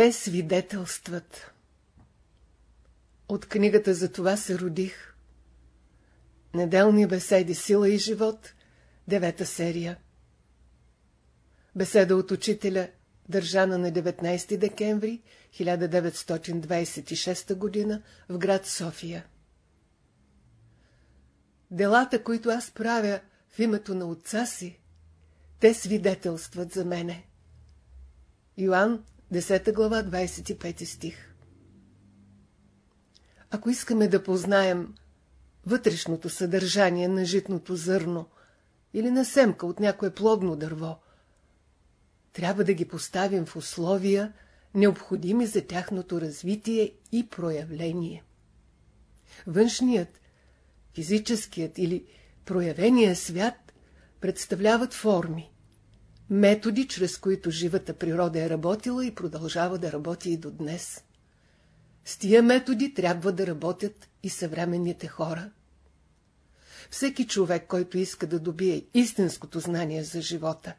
Те свидетелстват. От книгата за това се родих. Неделни беседи Сила и живот, девета серия. Беседа от учителя, държана на 19 декември 1926 г. в град София. Делата, които аз правя в името на отца си, те свидетелстват за мене. Йоанн, 10 глава, 25 стих Ако искаме да познаем вътрешното съдържание на житното зърно или на семка от някое плодно дърво, трябва да ги поставим в условия, необходими за тяхното развитие и проявление. Външният, физическият или проявения свят представляват форми, методи, чрез които живата природа е работила и продължава да работи и до днес. С тия методи трябва да работят и съвременните хора. Всеки човек, който иска да добие истинското знание за живота,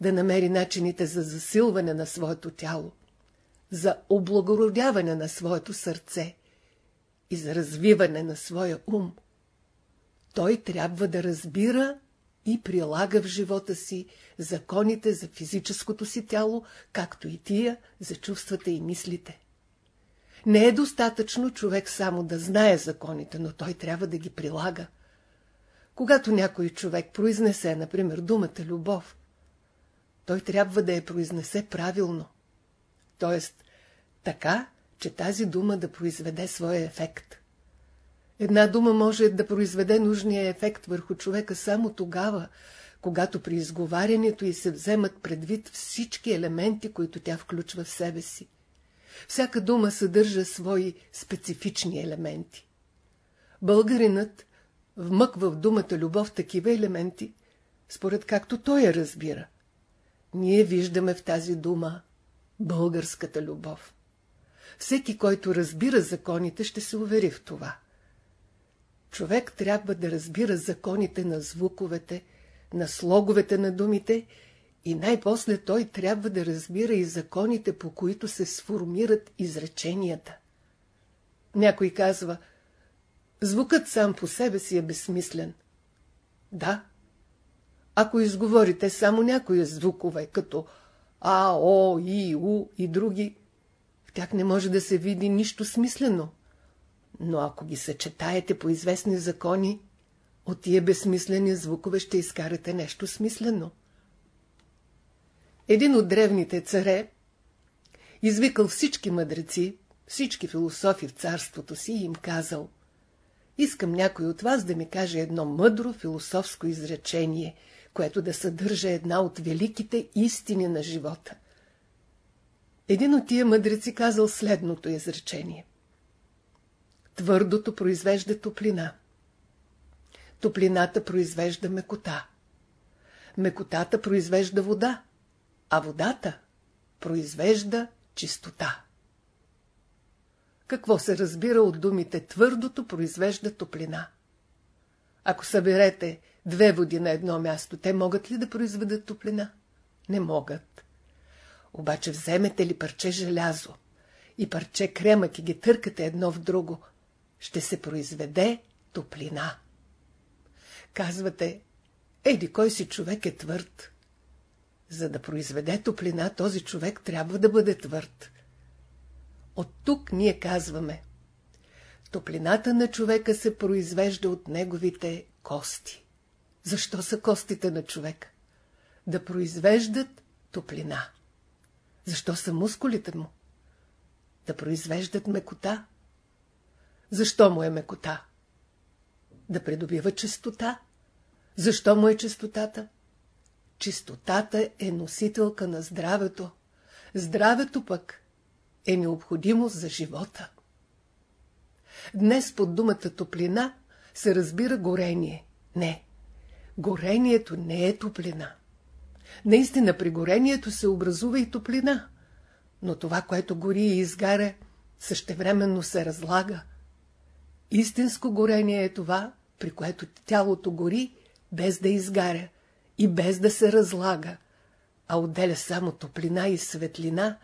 да намери начините за засилване на своето тяло, за облагородяване на своето сърце и за развиване на своя ум, той трябва да разбира и прилага в живота си законите за физическото си тяло, както и тия за чувствата и мислите. Не е достатъчно човек само да знае законите, но той трябва да ги прилага. Когато някой човек произнесе, например, думата любов, той трябва да я произнесе правилно. Тоест, така, че тази дума да произведе своя ефект. Една дума може да произведе нужния ефект върху човека само тогава, когато при изговарянето й се вземат предвид всички елементи, които тя включва в себе си. Всяка дума съдържа свои специфични елементи. Българинът вмъква в думата любов такива елементи, според както той я разбира. Ние виждаме в тази дума българската любов. Всеки, който разбира законите, ще се увери в това. Човек трябва да разбира законите на звуковете, на слоговете на думите и най-после той трябва да разбира и законите, по които се сформират изреченията. Някой казва, звукът сам по себе си е безсмислен. Да, ако изговорите само някои звукове, като А, О, И, У и други, в тях не може да се види нищо смислено. Но ако ги съчетаете по известни закони, от тия безсмислени звукове ще изкарате нещо смислено. Един от древните царе извикал всички мъдреци, всички философи в царството си и им казал Искам някой от вас да ми каже едно мъдро философско изречение, което да съдържа една от великите истини на живота. Един от тия мъдреци казал следното изречение. Твърдото произвежда топлина. Топлината произвежда мекота. Мекотата произвежда вода, а водата произвежда чистота. Какво се разбира от думите твърдото произвежда топлина? Ако съберете две води на едно място, те могат ли да произведат топлина? Не могат. Обаче вземете ли парче желязо и парче кремък и ги търкате едно в друго, ще се произведе топлина. Казвате, еди кой си човек е твърд. За да произведе топлина, този човек трябва да бъде твърд. От тук ние казваме, топлината на човека се произвежда от неговите кости. Защо са костите на човека? Да произвеждат топлина. Защо са мускулите му? Да произвеждат мекота. Защо му е мекота? Да придобива чистота. Защо му е чистотата? Чистотата е носителка на здравето. Здравето пък е необходимост за живота. Днес под думата топлина се разбира горение. Не, горението не е топлина. Наистина при горението се образува и топлина, но това, което гори и изгаря, същевременно се разлага. Истинско горение е това, при което тялото гори, без да изгаря и без да се разлага, а отделя само топлина и светлина,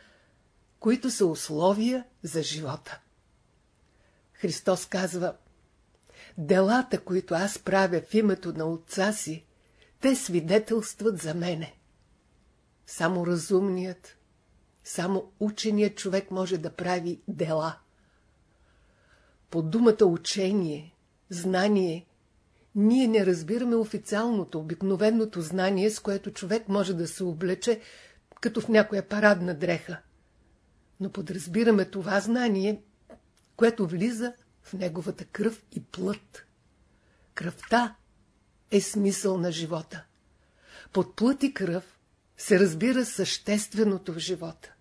които са условия за живота. Христос казва, делата, които аз правя в името на Отца си, те свидетелстват за мене. Само разумният, само ученият човек може да прави дела. По думата учение, знание, ние не разбираме официалното, обикновеното знание, с което човек може да се облече, като в някоя парадна дреха. Но подразбираме това знание, което влиза в неговата кръв и плът. Кръвта е смисъл на живота. Под плът и кръв се разбира същественото в живота.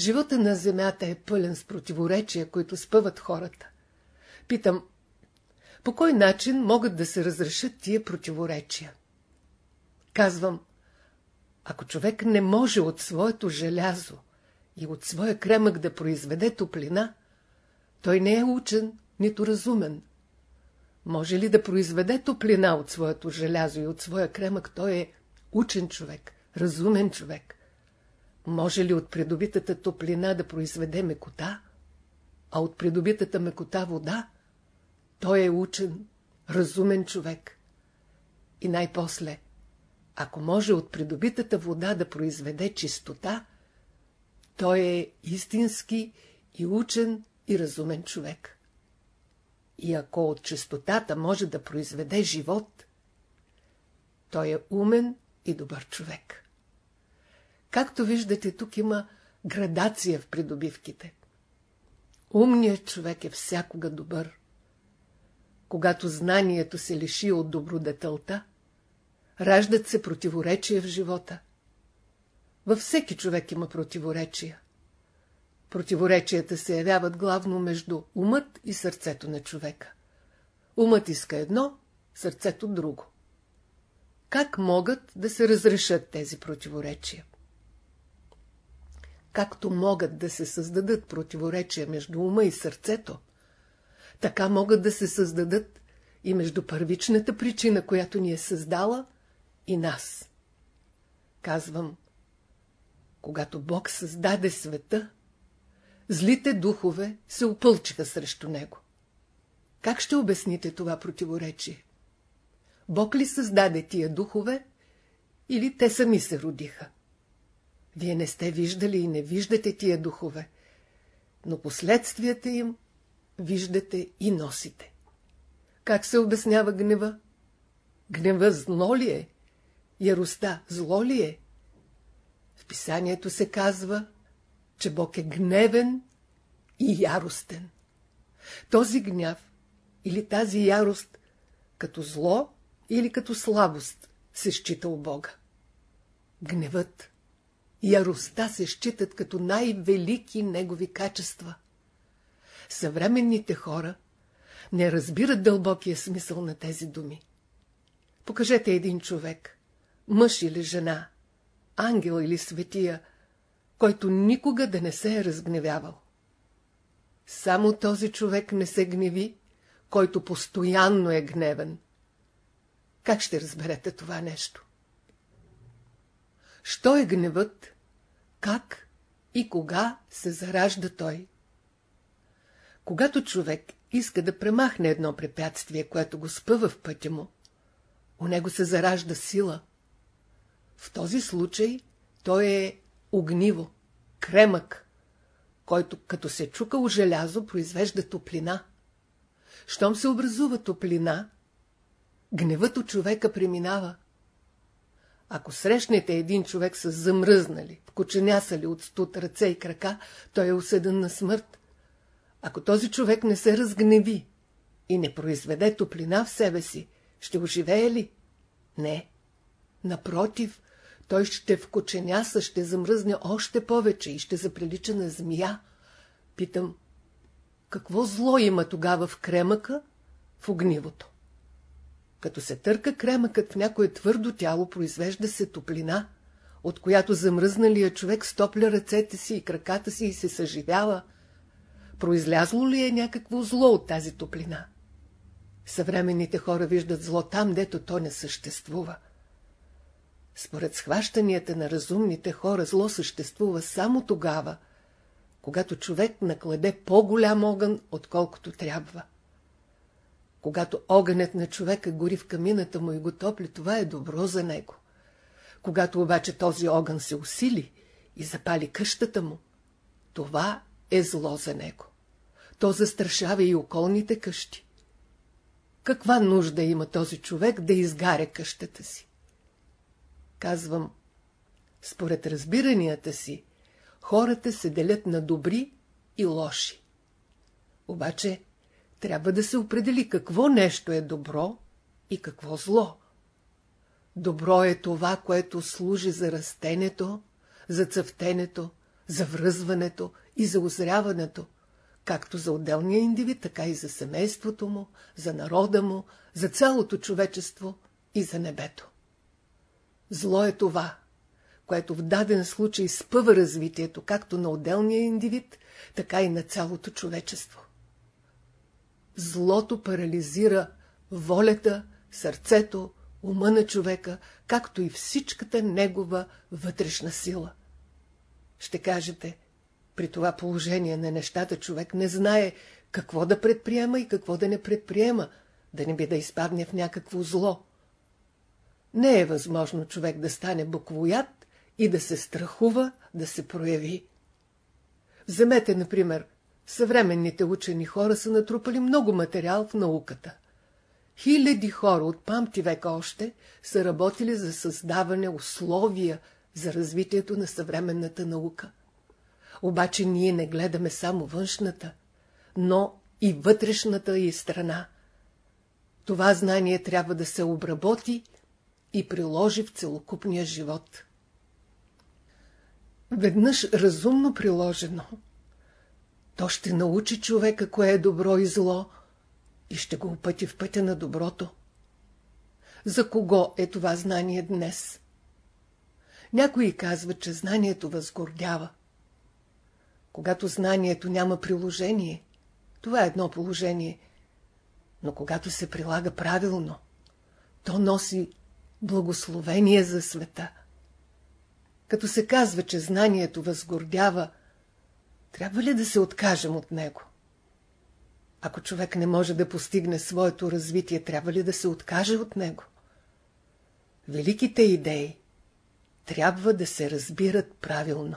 Живота на земята е пълен с противоречия, които спъват хората. Питам, по кой начин могат да се разрешат тия противоречия? Казвам, ако човек не може от своето желязо и от своя кремък да произведе топлина, той не е учен, нито разумен. Може ли да произведе топлина от своето желязо и от своя кремък, той е учен човек, разумен човек. Може ли от придобитата топлина да произведе мекота, а от придобитата мекота вода? Той е учен, разумен човек. И най-после, ако може от придобитата вода да произведе чистота, той е истински и учен и разумен човек. И ако от чистотата може да произведе живот, той е умен и добър човек. Както виждате, тук има градация в придобивките. Умният човек е всякога добър. Когато знанието се лиши от добродетелта, раждат се противоречия в живота. Във всеки човек има противоречия. Противоречията се явяват главно между умът и сърцето на човека. Умът иска едно, сърцето друго. Как могат да се разрешат тези противоречия? Както могат да се създадат противоречия между ума и сърцето, така могат да се създадат и между първичната причина, която ни е създала, и нас. Казвам, когато Бог създаде света, злите духове се опълчиха срещу него. Как ще обясните това противоречие? Бог ли създаде тия духове или те сами се родиха? Вие не сте виждали и не виждате тия духове, но последствията им виждате и носите. Как се обяснява гнева? Гнева зло ли е? Яростта зло ли е? В писанието се казва, че Бог е гневен и яростен. Този гняв или тази ярост като зло или като слабост се счита у Бога. Гневът яростта се считат като най-велики негови качества. Съвременните хора не разбират дълбокия смисъл на тези думи. Покажете един човек, мъж или жена, ангел или светия, който никога да не се е разгневявал. Само този човек не се гневи, който постоянно е гневен. Как ще разберете това нещо? Що е гневът? Как и кога се заражда той? Когато човек иска да премахне едно препятствие, което го спъва в пътя му, у него се заражда сила. В този случай той е огниво, кремък, който като се чукало желязо произвежда топлина. Щом се образува топлина, гневът от човека преминава. Ако срещнете един човек с замръзнали, вкоченясали от студ ръце и крака, той е осъден на смърт. Ако този човек не се разгневи и не произведе топлина в себе си, ще оживее ли? Не. Напротив, той ще вкоченяса, ще замръзне още повече и ще заприлича на змия. Питам, какво зло има тогава в кремъка, в огнивото? Като се търка кремъкът в някое твърдо тяло, произвежда се топлина, от която замръзналия човек стопля ръцете си и краката си и се съживява. Произлязло ли е някакво зло от тази топлина? Съвременните хора виждат зло там, дето то не съществува. Според схващанията на разумните хора, зло съществува само тогава, когато човек накладе по-голям огън, отколкото трябва. Когато огънят на човека гори в камината му и го топли, това е добро за него. Когато обаче този огън се усили и запали къщата му, това е зло за него. То застрашава и околните къщи. Каква нужда има този човек да изгаря къщата си? Казвам, според разбиранията си, хората се делят на добри и лоши. Обаче, трябва да се определи какво нещо е добро и какво зло. Добро е това, което служи за растенето, за цъфтенето, за връзването и за озряването, както за отделния индивид, така и за семейството му, за народа му, за цялото човечество и за небето. Зло е това, което в даден случай спъва развитието както на отделния индивид, така и на цялото човечество. Злото парализира волята, сърцето, ума на човека, както и всичката негова вътрешна сила. Ще кажете, при това положение на нещата човек не знае какво да предприема и какво да не предприема, да не би да изпадне в някакво зло. Не е възможно човек да стане буквоят и да се страхува да се прояви. Вземете, например, съвременните учени хора са натрупали много материал в науката. Хиляди хора от памти века още са работили за създаване условия за развитието на съвременната наука. Обаче ние не гледаме само външната, но и вътрешната и страна. Това знание трябва да се обработи и приложи в целокупния живот. Веднъж разумно приложено, то ще научи човека кое е добро и зло и ще го опъти в пътя на доброто. За кого е това знание днес? Някои казват, че знанието възгордява. Когато знанието няма приложение, това е едно положение. Но когато се прилага правилно, то носи благословение за света. Като се казва, че знанието възгордява, трябва ли да се откажем от него? Ако човек не може да постигне своето развитие, трябва ли да се откаже от него? Великите идеи трябва да се разбират правилно.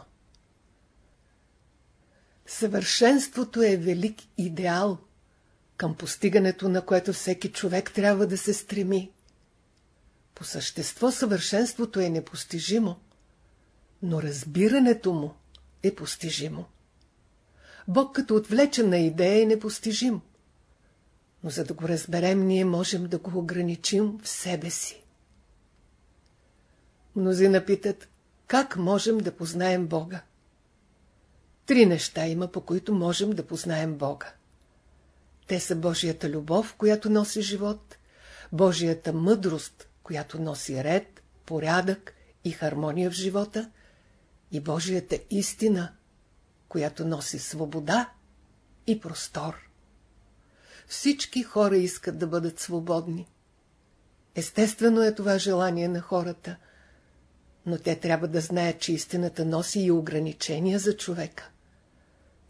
Съвършенството е велик идеал, към постигането на което всеки човек трябва да се стреми. По същество съвършенството е непостижимо, но разбирането му е постижимо. Бог като отвлечена идея е непостижим, но за да го разберем, ние можем да го ограничим в себе си. Мнозина питат, как можем да познаем Бога? Три неща има, по които можем да познаем Бога. Те са Божията любов, която носи живот, Божията мъдрост, която носи ред, порядък и хармония в живота, и Божията истина, която носи свобода и простор. Всички хора искат да бъдат свободни. Естествено е това желание на хората, но те трябва да знаят, че истината носи и ограничения за човека.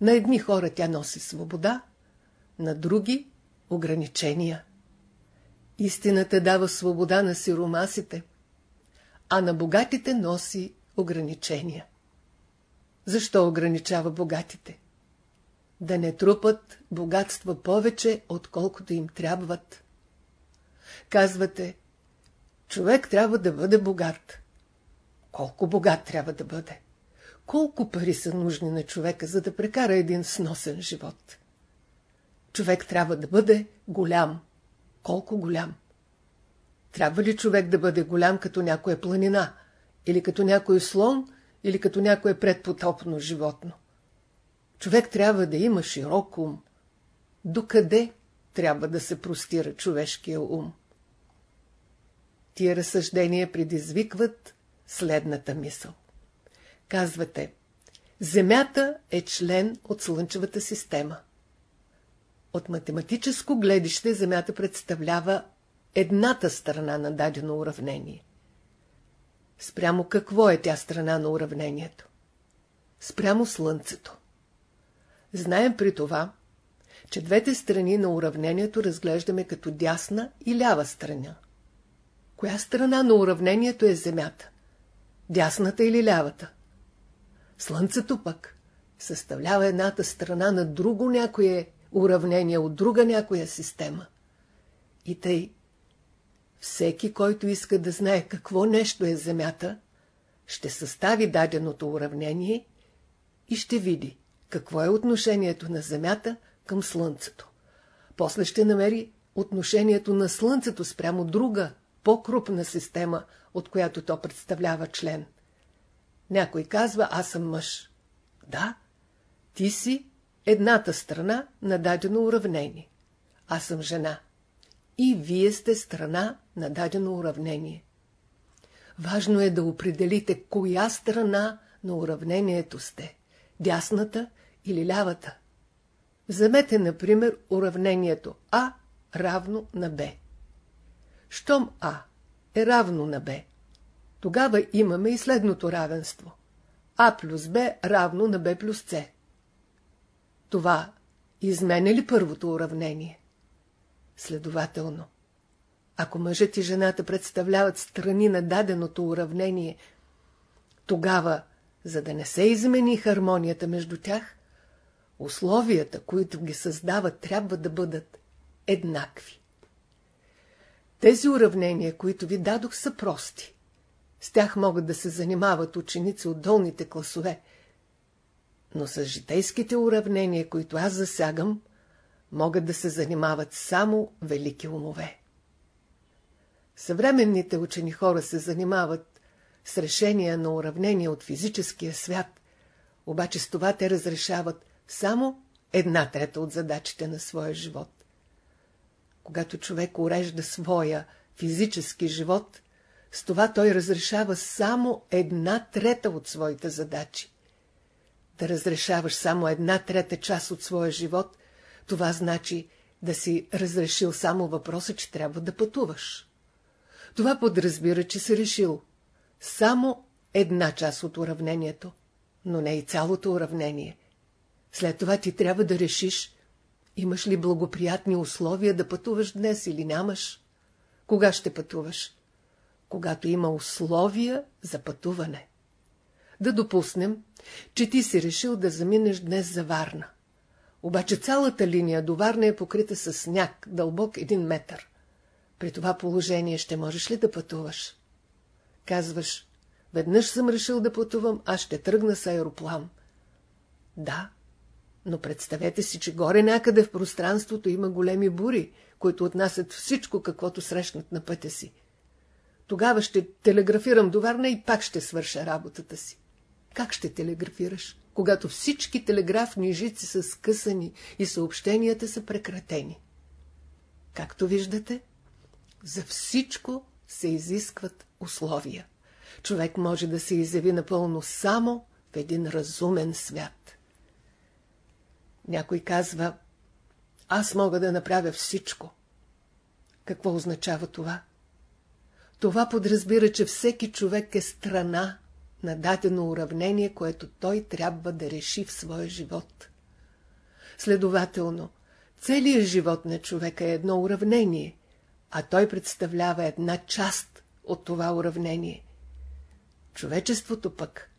На едни хора тя носи свобода, на други – ограничения. Истината дава свобода на сиромасите, а на богатите носи ограничения. Защо ограничава богатите? Да не трупат богатства повече, отколкото им трябват. Казвате, човек трябва да бъде богат. Колко богат трябва да бъде? Колко пари са нужни на човека, за да прекара един сносен живот? Човек трябва да бъде голям. Колко голям? Трябва ли човек да бъде голям като някоя планина, или като някой слон, или като някое предпотопно животно? Човек трябва да има широк ум. Докъде трябва да се простира човешкия ум? Тия разсъждения предизвикват следната мисъл. Казвате, Земята е член от Слънчевата система. От математическо гледище Земята представлява едната страна на дадено уравнение. Спрямо какво е тя страна на уравнението? Спрямо Слънцето. Знаем при това, че двете страни на уравнението разглеждаме като дясна и лява страна. Коя страна на уравнението е Земята? Дясната или лявата? Слънцето пък съставлява едната страна на друго някое уравнение от друга някоя система. И тъй, всеки, който иска да знае какво нещо е Земята, ще състави даденото уравнение и ще види какво е отношението на Земята към Слънцето. После ще намери отношението на Слънцето спрямо друга, по-крупна система, от която то представлява член. Някой казва, аз съм мъж. Да, ти си едната страна на дадено уравнение. Аз съм жена. И вие сте страна на дадено уравнение. Важно е да определите коя страна на уравнението сте – дясната или лявата. Вземете, например, уравнението А равно на Б. Щом А е равно на Б, тогава имаме и следното равенство. А плюс Б равно на Б плюс С. Това изменя ли първото уравнение? Следователно, ако мъжът и жената представляват страни на даденото уравнение, тогава, за да не се измени хармонията между тях, условията, които ги създават, трябва да бъдат еднакви. Тези уравнения, които ви дадох, са прости. С тях могат да се занимават ученици от долните класове, но с житейските уравнения, които аз засягам, могат да се занимават само велики умове. Съвременните учени хора се занимават с решения на уравнения от физическия свят, обаче с това те разрешават само една трета от задачите на своя живот. Когато човек урежда своя физически живот, с това той разрешава само една трета от своите задачи. Да разрешаваш само една трета част от своя живот, това значи да си разрешил само въпроса, че трябва да пътуваш. Това подразбира, че си решил само една част от уравнението, но не и цялото уравнение. След това ти трябва да решиш, имаш ли благоприятни условия да пътуваш днес или нямаш. Кога ще пътуваш? Когато има условия за пътуване. Да допуснем, че ти си решил да заминеш днес за Варна. Обаче цялата линия до Варна е покрита с сняг, дълбок един метър. При това положение ще можеш ли да пътуваш? Казваш, веднъж съм решил да пътувам, аз ще тръгна с аероплан. Да, но представете си, че горе някъде в пространството има големи бури, които отнасят всичко, каквото срещнат на пътя си. Тогава ще телеграфирам до Варна и пак ще свърша работата си. Как ще телеграфираш, когато всички телеграфни жици са скъсани и съобщенията са прекратени? Както виждате, за всичко се изискват условия. Човек може да се изяви напълно само в един разумен свят. Някой казва, аз мога да направя всичко. Какво означава това? Това подразбира, че всеки човек е страна на дадено уравнение, което той трябва да реши в своя живот. Следователно, целият живот на човека е едно уравнение, а той представлява една част от това уравнение. Човечеството пък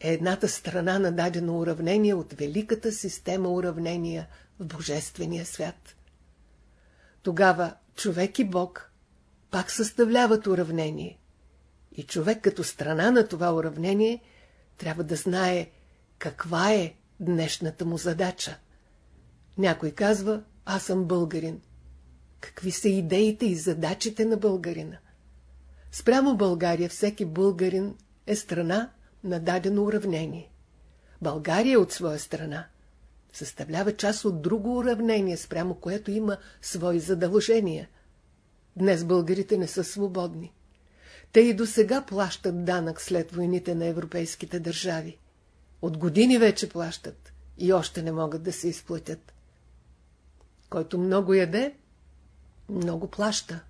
е едната страна на дадено уравнение от великата система уравнения в Божествения свят. Тогава човек и Бог пак съставляват уравнение. И човек като страна на това уравнение трябва да знае каква е днешната му задача. Някой казва, аз съм българин. Какви са идеите и задачите на българина? Спрямо България всеки българин е страна на дадено уравнение. България от своя страна съставлява част от друго уравнение, спрямо което има свои задължения. Днес българите не са свободни. Те и до сега плащат данък след войните на европейските държави. От години вече плащат и още не могат да се изплатят. Който много яде, много плаща.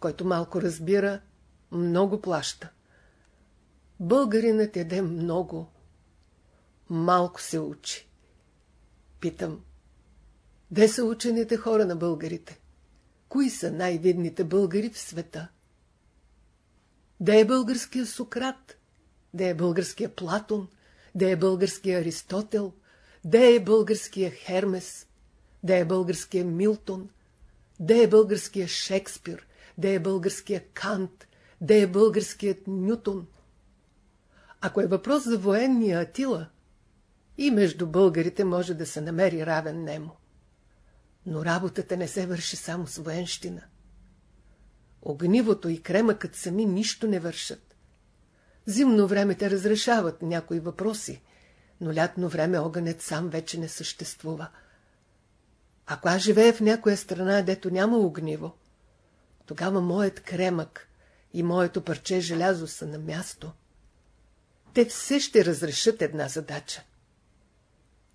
Който малко разбира, много плаща. Българинът яде много, малко се учи. Питам. Де са учените хора на българите? Кои са най-видните българи в света? Де е българския Сократ? Де е българския Платон? Де е българския Аристотел? Де е българския Хермес? Де е българския Милтон? Де е българския Шекспир? Де е българския Кант? Де е българският Нютон? Ако е въпрос за военния Атила, и между българите може да се намери равен нему. Но работата не се върши само с военщина. Огнивото и кремъкът сами нищо не вършат. Зимно време те разрешават някои въпроси, но лятно време огънят сам вече не съществува. Ако аз живея в някоя страна, дето няма огниво, тогава моят кремък и моето парче желязо са на място. Те все ще разрешат една задача.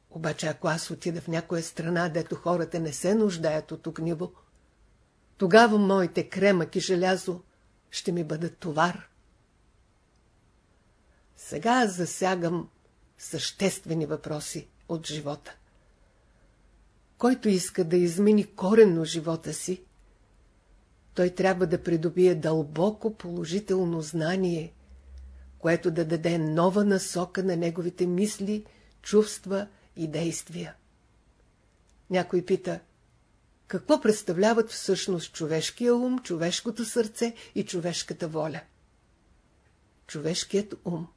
Обаче ако аз отида в някоя страна, дето хората не се нуждаят от огниво, тогава моите кремък и желязо ще ми бъдат товар. Сега засягам съществени въпроси от живота. Който иска да измени коренно живота си, той трябва да придобие дълбоко положително знание, което да даде нова насока на неговите мисли, чувства и действия. Някой пита, какво представляват всъщност човешкия ум, човешкото сърце и човешката воля? Човешкият ум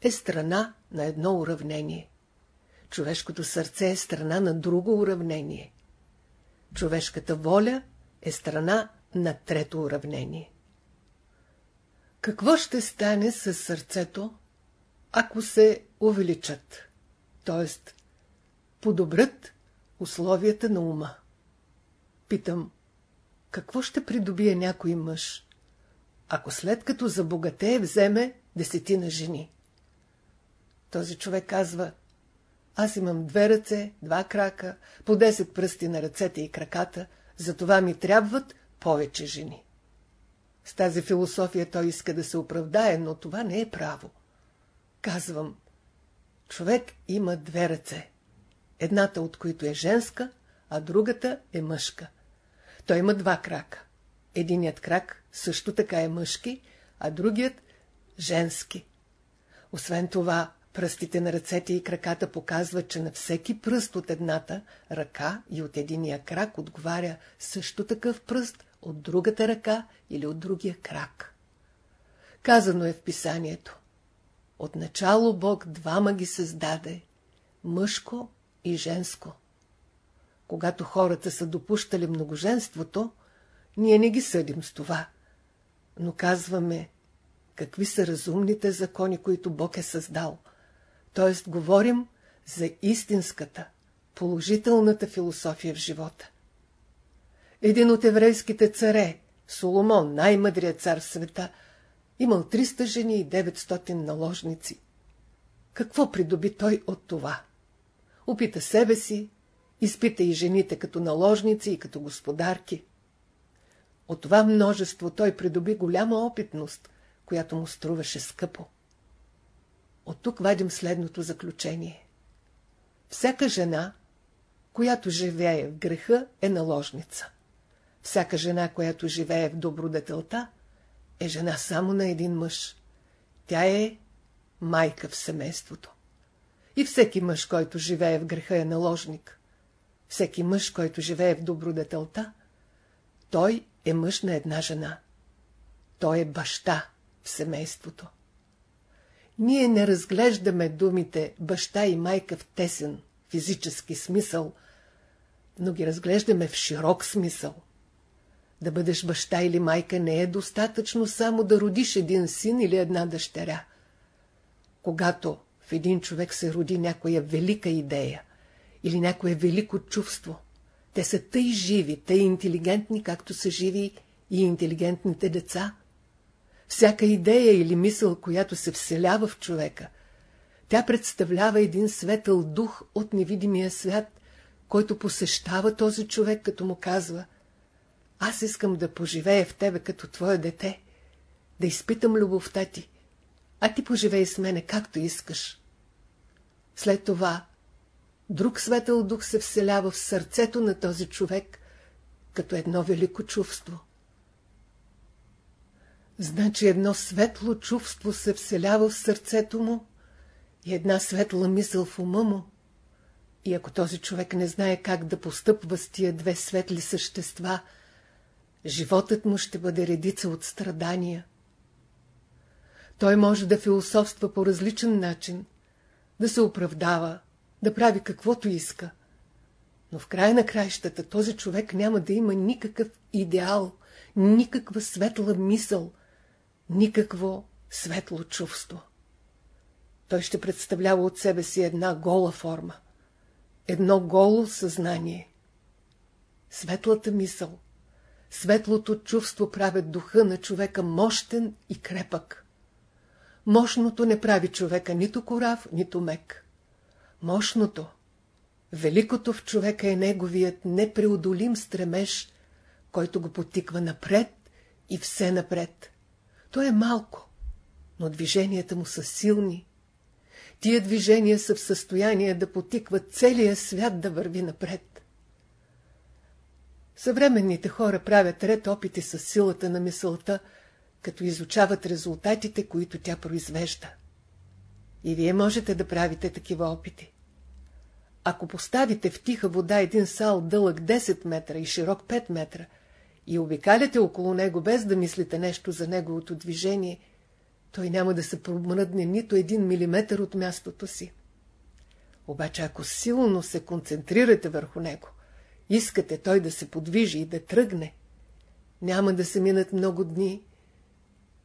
е страна на едно уравнение. Човешкото сърце е страна на друго уравнение. Човешката воля е страна на трето уравнение. Какво ще стане с сърцето, ако се увеличат, т.е. подобрят условията на ума? Питам, какво ще придобие някой мъж, ако след като забогатее вземе десетина жени? Този човек казва, аз имам две ръце, два крака, по 10 пръсти на ръцете и краката, затова ми трябват повече жени. С тази философия той иска да се оправдае, но това не е право. Казвам, човек има две ръце, едната от които е женска, а другата е мъжка. Той има два крака. Единият крак също така е мъжки, а другият женски. Освен това, Пръстите на ръцете и краката показват, че на всеки пръст от едната ръка и от единия крак отговаря също такъв пръст от другата ръка или от другия крак. Казано е в писанието. Отначало Бог двама ги създаде – мъжко и женско. Когато хората са допущали многоженството, ние не ги съдим с това, но казваме какви са разумните закони, които Бог е създал – т.е. говорим за истинската, положителната философия в живота. Един от еврейските царе, Соломон, най-мъдрият цар в света, имал 300 жени и 900 наложници. Какво придоби той от това? Опита себе си, изпита и жените като наложници и като господарки. От това множество той придоби голяма опитност, която му струваше скъпо. От тук вадим следното заключение. Всяка жена, която живее в греха, е наложница. Всяка жена, която живее в добродетелта, е жена само на един мъж. Тя е майка в семейството. И всеки мъж, който живее в греха, е наложник. Всеки мъж, който живее в добродетелта, той е мъж на една жена. Той е баща в семейството. Ние не разглеждаме думите баща и майка в тесен, физически смисъл, но ги разглеждаме в широк смисъл. Да бъдеш баща или майка не е достатъчно само да родиш един син или една дъщеря. Когато в един човек се роди някоя велика идея или някое велико чувство, те са тъй живи, тъй интелигентни, както са живи и интелигентните деца – всяка идея или мисъл, която се вселява в човека, тя представлява един светъл дух от невидимия свят, който посещава този човек, като му казва Аз искам да поживея в тебе като твое дете, да изпитам любовта ти, а ти поживей с мене както искаш. След това друг светъл дух се вселява в сърцето на този човек, като едно велико чувство. Значи едно светло чувство се вселява в сърцето му и една светла мисъл в ума му. И ако този човек не знае как да постъпва с тия две светли същества, животът му ще бъде редица от страдания. Той може да философства по различен начин, да се оправдава, да прави каквото иска. Но в края на краищата този човек няма да има никакъв идеал, никаква светла мисъл, никакво светло чувство. Той ще представлява от себе си една гола форма, едно голо съзнание. Светлата мисъл, светлото чувство правят духа на човека мощен и крепък. Мощното не прави човека нито корав, нито мек. Мощното, великото в човека е неговият непреодолим стремеж, който го потиква напред и все напред. То е малко, но движенията му са силни. Тия движения са в състояние да потикват целия свят да върви напред. Съвременните хора правят ред опити с силата на мисълта, като изучават резултатите, които тя произвежда. И вие можете да правите такива опити. Ако поставите в тиха вода един сал дълъг 10 метра и широк 5 метра и обикаляте около него без да мислите нещо за неговото движение, той няма да се промръдне нито един милиметър от мястото си. Обаче ако силно се концентрирате върху него, искате той да се подвижи и да тръгне, няма да се минат много дни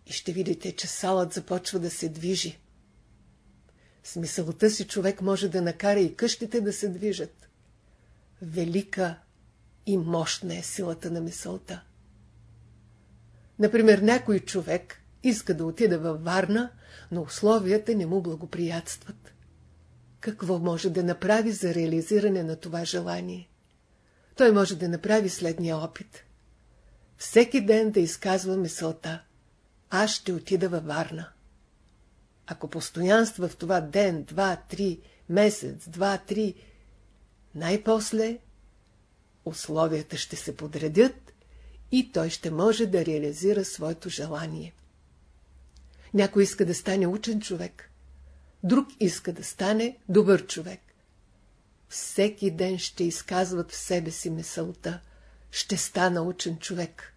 и ще видите, че салът започва да се движи. С мисълта си човек може да накара и къщите да се движат. Велика и мощна е силата на мисълта. Например, някой човек иска да отида във Варна, но условията не му благоприятстват. Какво може да направи за реализиране на това желание? Той може да направи следния опит. Всеки ден да изказва мисълта. Аз ще отида във Варна. Ако постоянства в това ден, два, три, месец, два, три, най-после условията ще се подредят и той ще може да реализира своето желание. Някой иска да стане учен човек, друг иска да стане добър човек. Всеки ден ще изказват в себе си мисълта «Ще стана учен човек»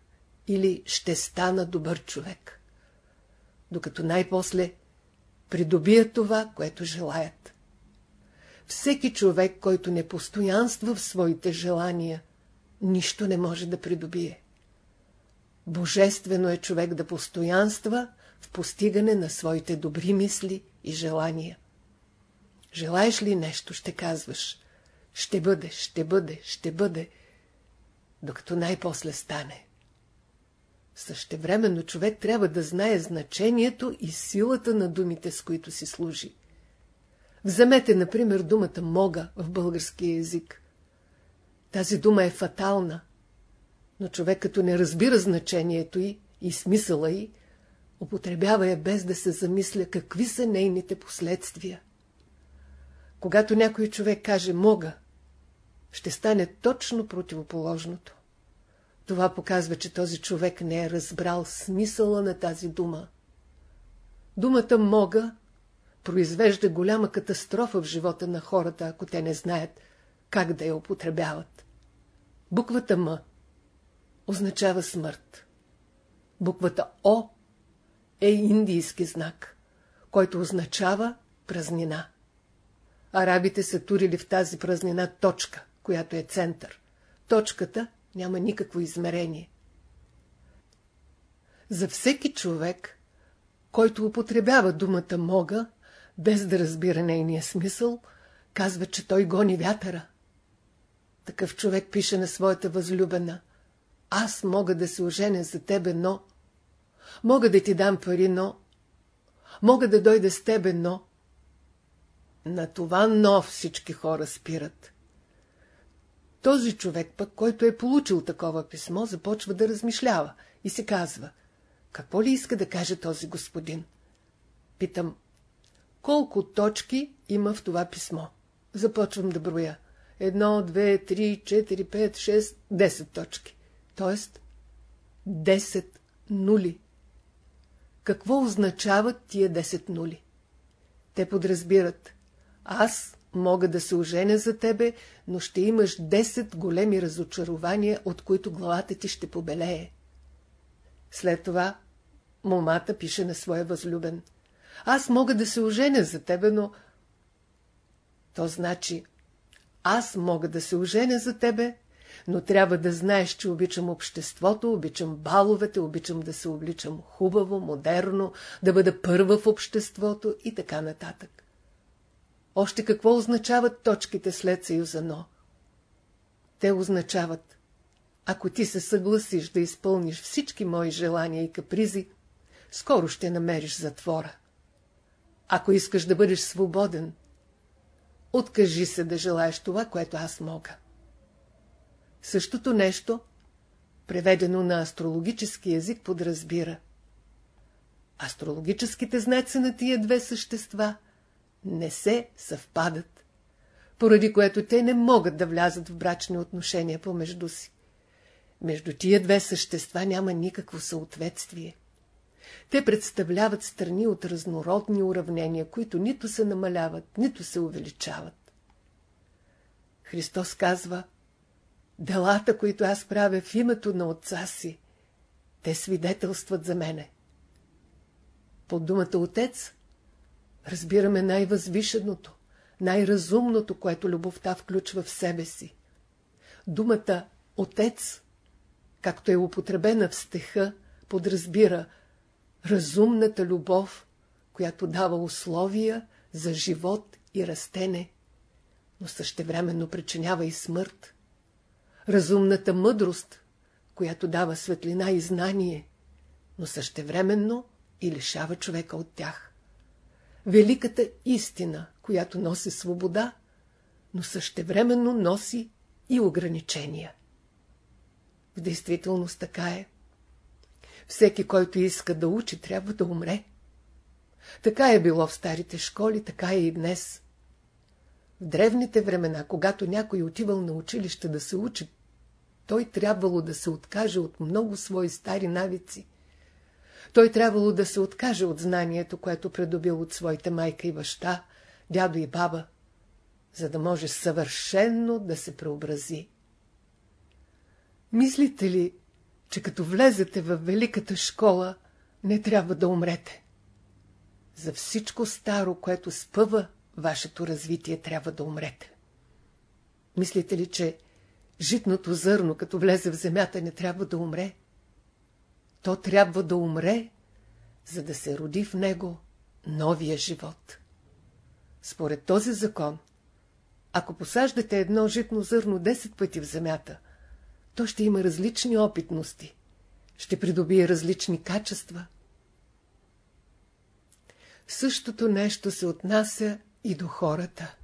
или «Ще стана добър човек», докато най-после придобият това, което желаят. Всеки човек, който не постоянства в своите желания, нищо не може да придобие. Божествено е човек да постоянства в постигане на своите добри мисли и желания. Желаеш ли нещо, ще казваш. Ще бъде, ще бъде, ще бъде, докато най-после стане. Същевременно човек трябва да знае значението и силата на думите, с които си служи. Вземете, например, думата «мога» в българския език. Тази дума е фатална, но човек като не разбира значението й и смисъла й, употребява я без да се замисля какви са нейните последствия. Когато някой човек каже «мога», ще стане точно противоположното. Това показва, че този човек не е разбрал смисъла на тази дума. Думата «мога» произвежда голяма катастрофа в живота на хората, ако те не знаят как да я употребяват. Буквата М означава смърт. Буквата О е индийски знак, който означава празнина. Арабите са турили в тази празнина точка, която е център. Точката няма никакво измерение. За всеки човек, който употребява думата мога, без да разбира нейния смисъл, казва, че той гони вятъра. Такъв човек пише на своята възлюбена. Аз мога да се оженя за тебе, но... Мога да ти дам пари, но... Мога да дойда с тебе, но... На това но всички хора спират. Този човек пък, който е получил такова писмо, започва да размишлява и се казва, какво ли иска да каже този господин? Питам, колко точки има в това писмо? започвам да броя. Едно, две, три, четири, пет, шест, десет точки. Тоест, десет нули. Какво означават тия 10 нули? Те подразбират. Аз мога да се оженя за тебе, но ще имаш 10 големи разочарования, от които главата ти ще побелее. След това момата пише на своя възлюбен. Аз мога да се оженя за тебе, но... То значи, аз мога да се оженя за тебе, но трябва да знаеш, че обичам обществото, обичам баловете, обичам да се обличам хубаво, модерно, да бъда първа в обществото и така нататък. Още какво означават точките след съюза но? Те означават, ако ти се съгласиш да изпълниш всички мои желания и капризи, скоро ще намериш затвора. Ако искаш да бъдеш свободен, откажи се да желаеш това, което аз мога. Същото нещо, преведено на астрологически язик, подразбира. Астрологическите знаци на тия две същества не се съвпадат, поради което те не могат да влязат в брачни отношения помежду си. Между тия две същества няма никакво съответствие. Те представляват страни от разнородни уравнения, които нито се намаляват, нито се увеличават. Христос казва, Делата, които аз правя в името на отца си, те свидетелстват за мене. Под думата отец разбираме най-възвишеното, най-разумното, което любовта включва в себе си. Думата отец, както е употребена в стеха, подразбира разумната любов, която дава условия за живот и растене, но същевременно причинява и смърт разумната мъдрост, която дава светлина и знание, но същевременно и лишава човека от тях. Великата истина, която носи свобода, но същевременно носи и ограничения. В действителност така е. Всеки, който иска да учи, трябва да умре. Така е било в старите школи, така е и днес. В древните времена, когато някой отивал на училище да се учи, той трябвало да се откаже от много свои стари навици. Той трябвало да се откаже от знанието, което придобил от своите майка и баща, дядо и баба, за да може съвършенно да се преобрази. Мислите ли, че като влезете в великата школа, не трябва да умрете? За всичко старо, което спъва вашето развитие, трябва да умрете. Мислите ли, че житното зърно, като влезе в земята, не трябва да умре? То трябва да умре, за да се роди в него новия живот. Според този закон, ако посаждате едно житно зърно 10 пъти в земята, то ще има различни опитности, ще придобие различни качества. Същото нещо се отнася и до хората.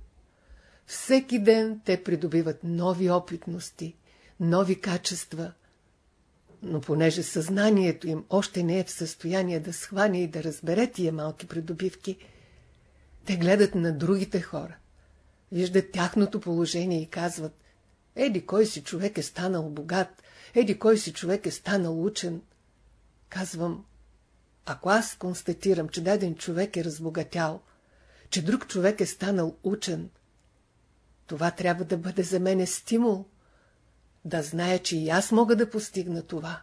Всеки ден те придобиват нови опитности, нови качества, но понеже съзнанието им още не е в състояние да схване и да разбере тия малки придобивки, те гледат на другите хора, виждат тяхното положение и казват, еди кой си човек е станал богат, еди кой си човек е станал учен. Казвам, ако аз констатирам, че даден човек е разбогатял, че друг човек е станал учен, това трябва да бъде за мене стимул, да зная, че и аз мога да постигна това.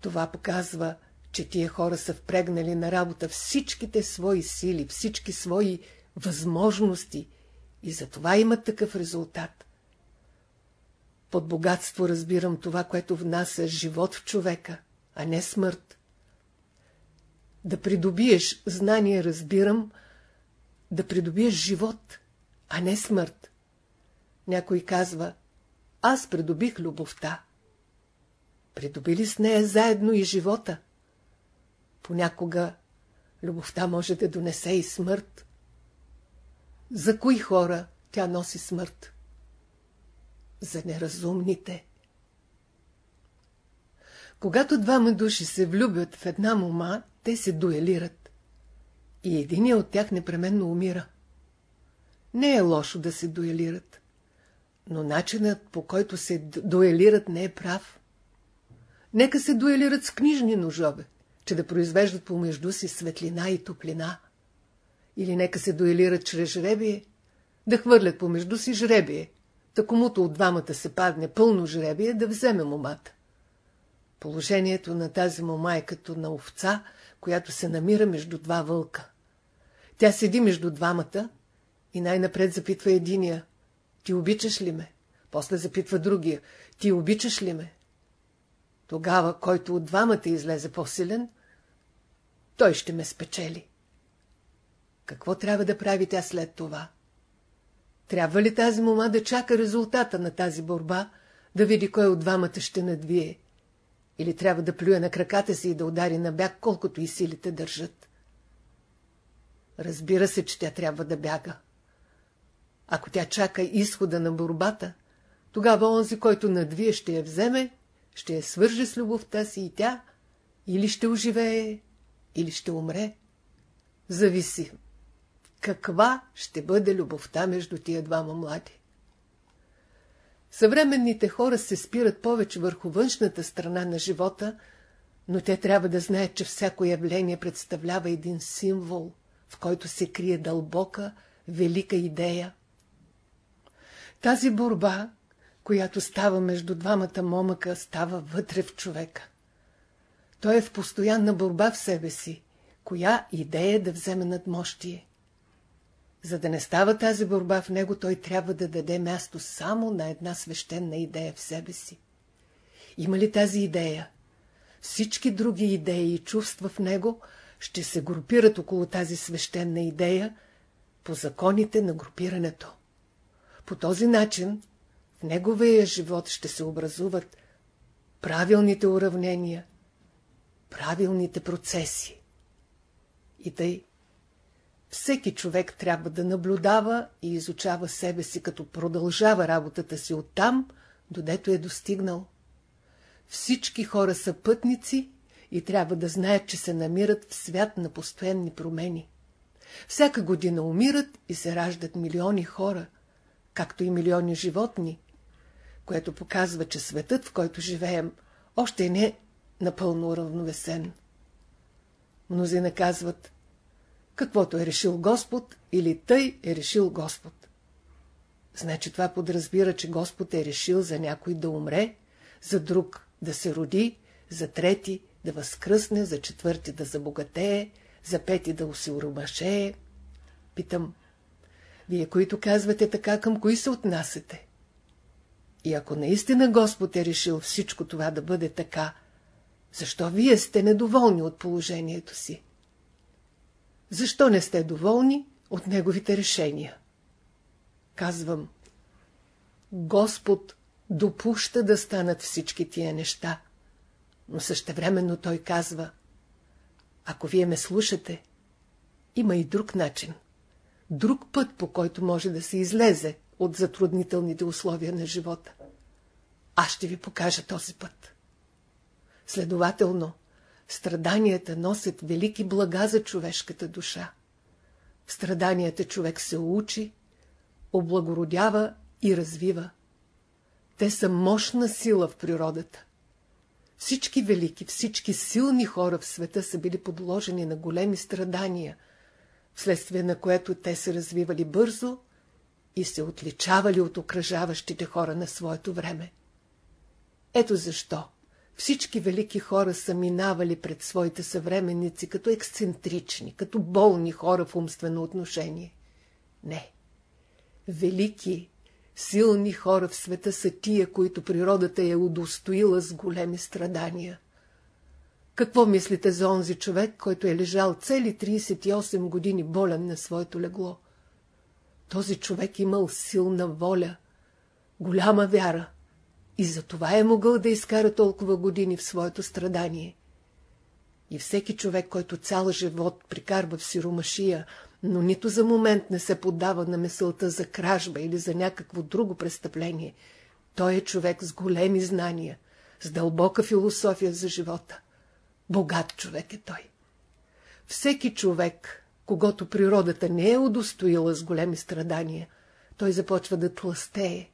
Това показва, че тия хора са впрегнали на работа всичките свои сили, всички свои възможности и за това имат такъв резултат. Под богатство разбирам това, което внася живот в човека, а не смърт. Да придобиеш знание разбирам, да придобиеш живот – а не смърт. Някой казва, аз придобих любовта. Придобили с нея заедно и живота. Понякога любовта може да донесе и смърт. За кои хора тя носи смърт? За неразумните. Когато двама души се влюбят в една мома, те се дуелират. И единият от тях непременно умира. Не е лошо да се дуелират. Но начинът по който се дуелират не е прав. Нека се дуелират с книжни ножове, че да произвеждат помежду си светлина и топлина. Или нека се дуелират чрез жребие, да хвърлят помежду си жребие, та комуто от двамата се падне пълно жребие, да вземе момата. Положението на тази мома е като на овца, която се намира между два вълка. Тя седи между двамата и най-напред запитва единия. Ти обичаш ли ме? После запитва другия. Ти обичаш ли ме? Тогава, който от двамата излезе по-силен, той ще ме спечели. Какво трябва да прави тя след това? Трябва ли тази мома да чака резултата на тази борба, да види кой от двамата ще надвие? Или трябва да плюе на краката си и да удари на бяг, колкото и силите държат? Разбира се, че тя трябва да бяга. Ако тя чака изхода на борбата, тогава онзи, който надвие, ще я вземе, ще я свърже с любовта си и тя или ще оживее, или ще умре. Зависи. Каква ще бъде любовта между тия двама млади? Съвременните хора се спират повече върху външната страна на живота, но те трябва да знаят, че всяко явление представлява един символ, в който се крие дълбока, велика идея. Тази борба, която става между двамата момъка, става вътре в човека. Той е в постоянна борба в себе си, коя идея да вземе надмощие. За да не става тази борба в него, той трябва да даде място само на една свещена идея в себе си. Има ли тази идея? Всички други идеи и чувства в него ще се групират около тази свещена идея по законите на групирането. По този начин в неговия живот ще се образуват правилните уравнения, правилните процеси. И тъй, всеки човек трябва да наблюдава и изучава себе си, като продължава работата си оттам, додето е достигнал. Всички хора са пътници и трябва да знаят, че се намират в свят на постоянни промени. Всяка година умират и се раждат милиони хора, както и милиони животни, което показва, че светът, в който живеем, още не е напълно уравновесен. Мнозина казват, каквото е решил Господ или тъй е решил Господ. Значи това подразбира, че Господ е решил за някой да умре, за друг да се роди, за трети да възкръсне, за четвърти да забогатее, за пети да се урубашее. Питам, вие, които казвате така, към кои се отнасяте? И ако наистина Господ е решил всичко това да бъде така, защо вие сте недоволни от положението си? Защо не сте доволни от неговите решения? Казвам, Господ допуща да станат всички тия неща, но същевременно Той казва, ако вие ме слушате, има и друг начин, друг път, по който може да се излезе от затруднителните условия на живота. Аз ще ви покажа този път. Следователно, страданията носят велики блага за човешката душа. В страданията човек се учи, облагородява и развива. Те са мощна сила в природата. Всички велики, всички силни хора в света са били подложени на големи страдания, вследствие на което те се развивали бързо и се отличавали от окръжаващите хора на своето време. Ето защо всички велики хора са минавали пред своите съвременници като ексцентрични, като болни хора в умствено отношение. Не. Велики, силни хора в света са тия, които природата е удостоила с големи страдания. Какво мислите за онзи човек, който е лежал цели 38 години болен на своето легло? Този човек имал силна воля, голяма вяра, и за това е могъл да изкара толкова години в своето страдание. И всеки човек, който цял живот прикарва в сиромашия, но нито за момент не се поддава на мисълта за кражба или за някакво друго престъпление, той е човек с големи знания, с дълбока философия за живота. Богат човек е той. Всеки човек когато природата не е удостоила с големи страдания, той започва да тластее,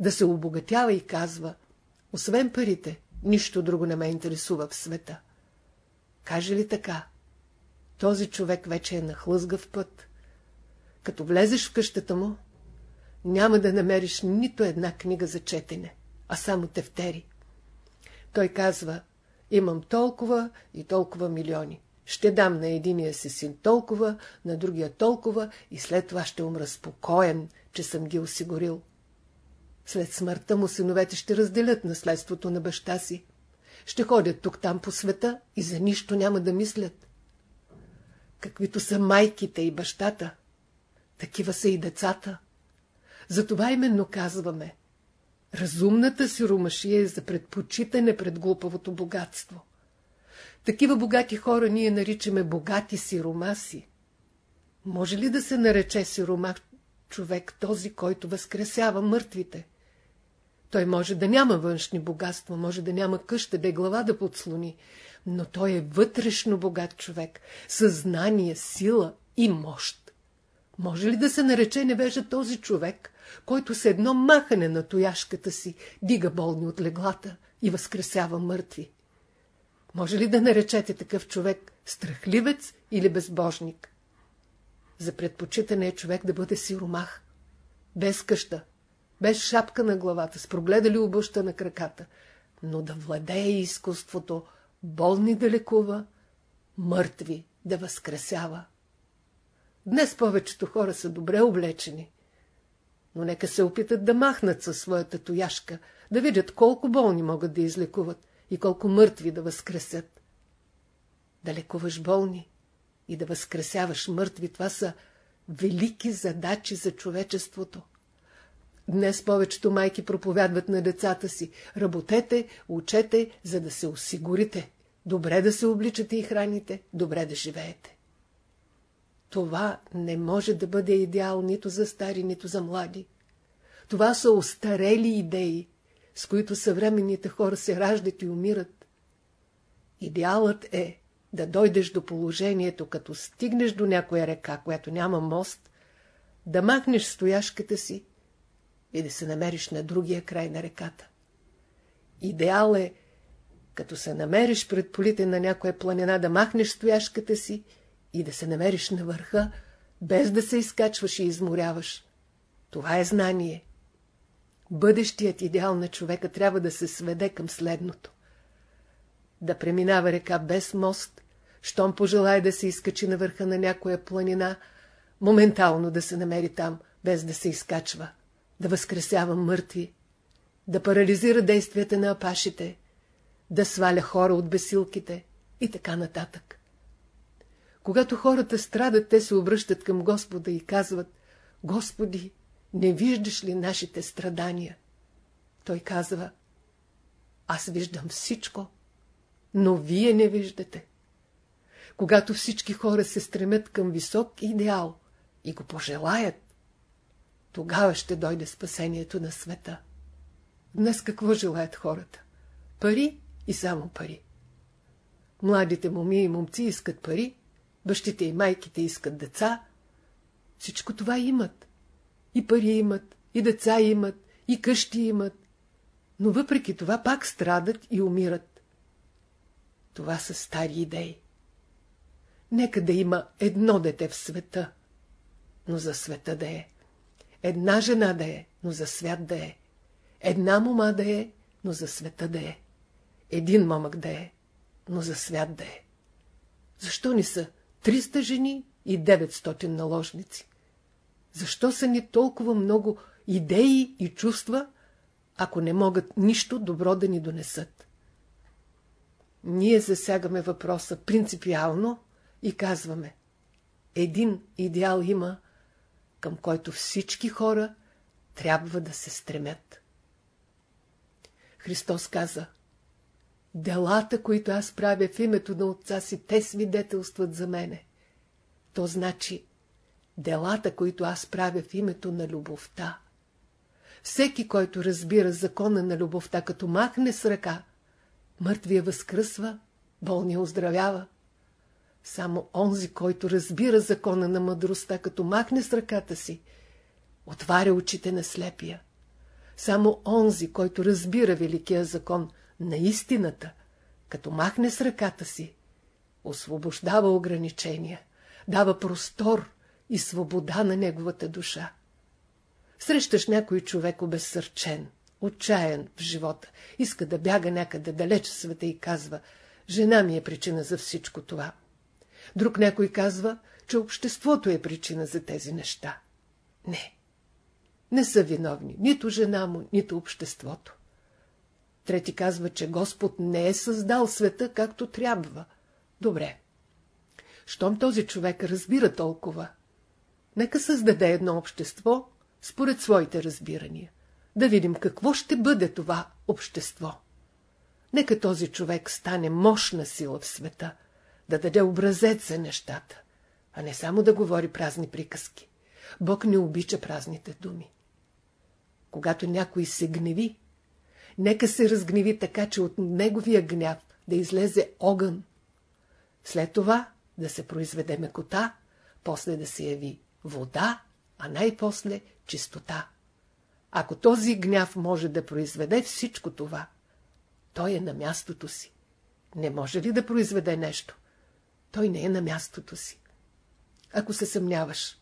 да се обогатява и казва, освен парите, нищо друго не ме интересува в света. Каже ли така? Този човек вече е на хлъзгав път. Като влезеш в къщата му, няма да намериш нито една книга за четене, а само тефтери. Той казва, имам толкова и толкова милиони. Ще дам на единия си син толкова, на другия толкова и след това ще умра спокоен, че съм ги осигурил. След смъртта му синовете ще разделят наследството на баща си. Ще ходят тук-там по света и за нищо няма да мислят. Каквито са майките и бащата, такива са и децата. Затова именно казваме, разумната сиромашия е за предпочитане пред глупавото богатство. Такива богати хора ние наричаме богати сиромаси. Може ли да се нарече сиромах човек този, който възкресява мъртвите? Той може да няма външни богатства, може да няма къща, да е глава да подслони, но той е вътрешно богат човек, съзнание, сила и мощ. Може ли да се нарече невежа този човек, който с едно махане на тояшката си дига болни от леглата и възкресява мъртви? Може ли да наречете такъв човек страхливец или безбожник? За предпочитане е човек да бъде сиромах, без къща, без шапка на главата, с прогледали обуща на краката, но да владее изкуството, болни да лекува, мъртви да възкресява. Днес повечето хора са добре облечени, но нека се опитат да махнат със своята тояшка, да видят колко болни могат да излекуват и колко мъртви да възкресят. Да лекуваш болни и да възкресяваш мъртви, това са велики задачи за човечеството. Днес повечето майки проповядват на децата си. Работете, учете, за да се осигурите. Добре да се обличате и храните, добре да живеете. Това не може да бъде идеал нито за стари, нито за млади. Това са остарели идеи, с които съвременните хора се раждат и умират. Идеалът е да дойдеш до положението, като стигнеш до някоя река, която няма мост, да махнеш стояшката си и да се намериш на другия край на реката. Идеал е, като се намериш пред полите на някоя планина, да махнеш стояшката си и да се намериш на върха, без да се изкачваш и изморяваш. Това е знание. Бъдещият идеал на човека трябва да се сведе към следното. Да преминава река без мост, щом пожелая да се изкачи на върха на някоя планина, моментално да се намери там, без да се изкачва да възкресява мъртви, да парализира действията на апашите, да сваля хора от бесилките и така нататък. Когато хората страдат, те се обръщат към Господа и казват, Господи, не виждаш ли нашите страдания? Той казва, аз виждам всичко, но вие не виждате. Когато всички хора се стремят към висок идеал и го пожелаят, тогава ще дойде спасението на света. Днес какво желаят хората? Пари и само пари. Младите моми и момци искат пари, бащите и майките искат деца. Всичко това имат. И пари имат, и деца имат, и къщи имат. Но въпреки това пак страдат и умират. Това са стари идеи. Нека да има едно дете в света, но за света да е. Една жена да е, но за свят да е. Една мома да е, но за света да е. Един момък да е, но за свят да е. Защо ни са 300 жени и 900 наложници? Защо са ни толкова много идеи и чувства, ако не могат нищо добро да ни донесат? Ние засягаме въпроса принципиално и казваме. Един идеал има, към който всички хора трябва да се стремят. Христос каза, делата, които аз правя в името на Отца си, те свидетелстват за мене. То значи, делата, които аз правя в името на любовта. Всеки, който разбира закона на любовта, като махне с ръка, мъртвия възкръсва, болния оздравява. Само онзи, който разбира закона на мъдростта, като махне с ръката си, отваря очите на слепия. Само онзи, който разбира великия закон на истината, като махне с ръката си, освобождава ограничения, дава простор и свобода на неговата душа. Срещаш някой човек обезсърчен, отчаян в живота, иска да бяга някъде далеч в света и казва, жена ми е причина за всичко това. Друг някой казва, че обществото е причина за тези неща. Не. Не са виновни нито жена му, нито обществото. Трети казва, че Господ не е създал света както трябва. Добре. Щом този човек разбира толкова, нека създаде едно общество според своите разбирания. Да видим какво ще бъде това общество. Нека този човек стане мощна сила в света, да даде образец за нещата, а не само да говори празни приказки. Бог не обича празните думи. Когато някой се гневи, нека се разгневи така, че от неговия гняв да излезе огън. След това да се произведе мекота, после да се яви вода, а най-после чистота. Ако този гняв може да произведе всичко това, той е на мястото си. Не може ли да произведе нещо? Той не е на мястото си. Ако се съмняваш,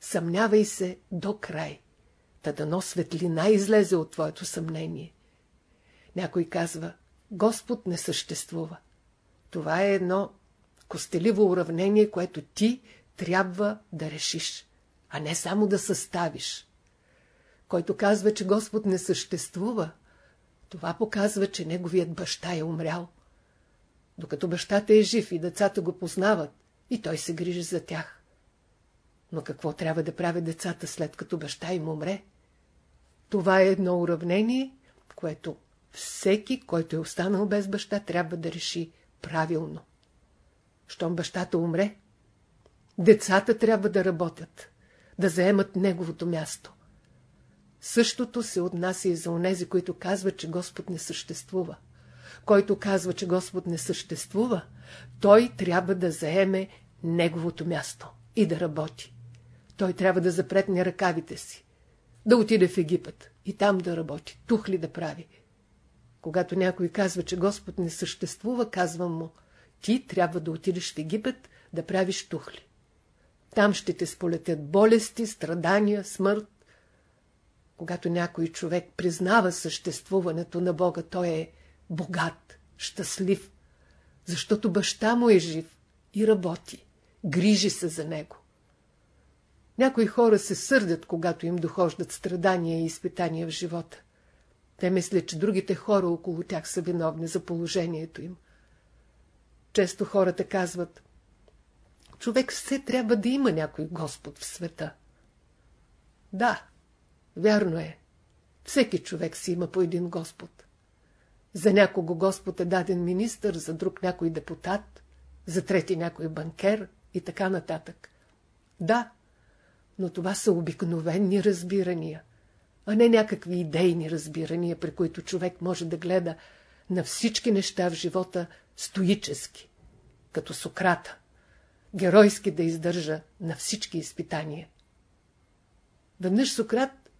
съмнявай се до край, та дано светлина излезе от твоето съмнение. Някой казва, Господ не съществува. Това е едно костеливо уравнение, което ти трябва да решиш, а не само да съставиш. Който казва, че Господ не съществува, това показва, че неговият баща е умрял. Докато бащата е жив и децата го познават, и той се грижи за тях. Но какво трябва да правят децата след като баща им умре? Това е едно уравнение, което всеки, който е останал без баща, трябва да реши правилно. Щом бащата умре, децата трябва да работят, да заемат неговото място. Същото се отнася и за онези, които казват, че Господ не съществува. Който казва, че Господ не съществува, той трябва да заеме неговото място и да работи. Той трябва да запретне ръкавите си, да отиде в Египет и там да работи, тухли да прави. Когато някой казва, че Господ не съществува, казвам му, ти трябва да отидеш в Египет да правиш тухли. Там ще те сполетят болести, страдания, смърт, когато някой човек признава съществуването на Бога, той е богат, щастлив, защото баща му е жив и работи, грижи се за него. Някои хора се сърдят, когато им дохождат страдания и изпитания в живота. Те мислят, че другите хора около тях са виновни за положението им. Често хората казват, човек все трябва да има някой Господ в света. Да, Вярно е. Всеки човек си има по един Господ. За някого Господ е даден министър, за друг някой депутат, за трети някой банкер и така нататък. Да, но това са обикновени разбирания, а не някакви идейни разбирания, при които човек може да гледа на всички неща в живота стоически, като Сократа, геройски да издържа на всички изпитания. Веднъж Сократ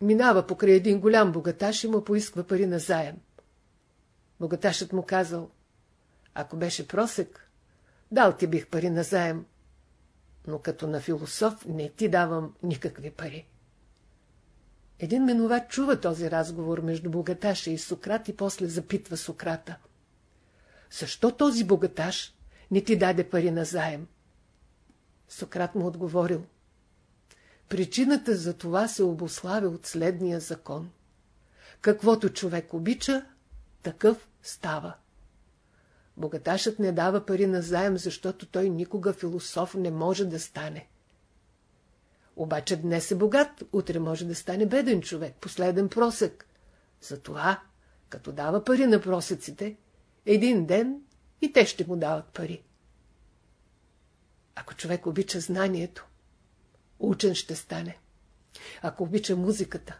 минава покрай един голям богаташ и му поисква пари на заем. Богаташът му казал, ако беше просек, дал ти бих пари на заем, но като на философ не ти давам никакви пари. Един минуват чува този разговор между богаташа и Сократ и после запитва Сократа. Защо този богаташ не ти даде пари на заем? Сократ му отговорил. Причината за това се обославя от следния закон. Каквото човек обича, такъв става. Богаташът не дава пари на заем, защото той никога философ не може да стане. Обаче днес е богат, утре може да стане беден човек, последен просък. Затова, като дава пари на просеците, един ден и те ще му дават пари. Ако човек обича знанието, учен ще стане. Ако обича музиката,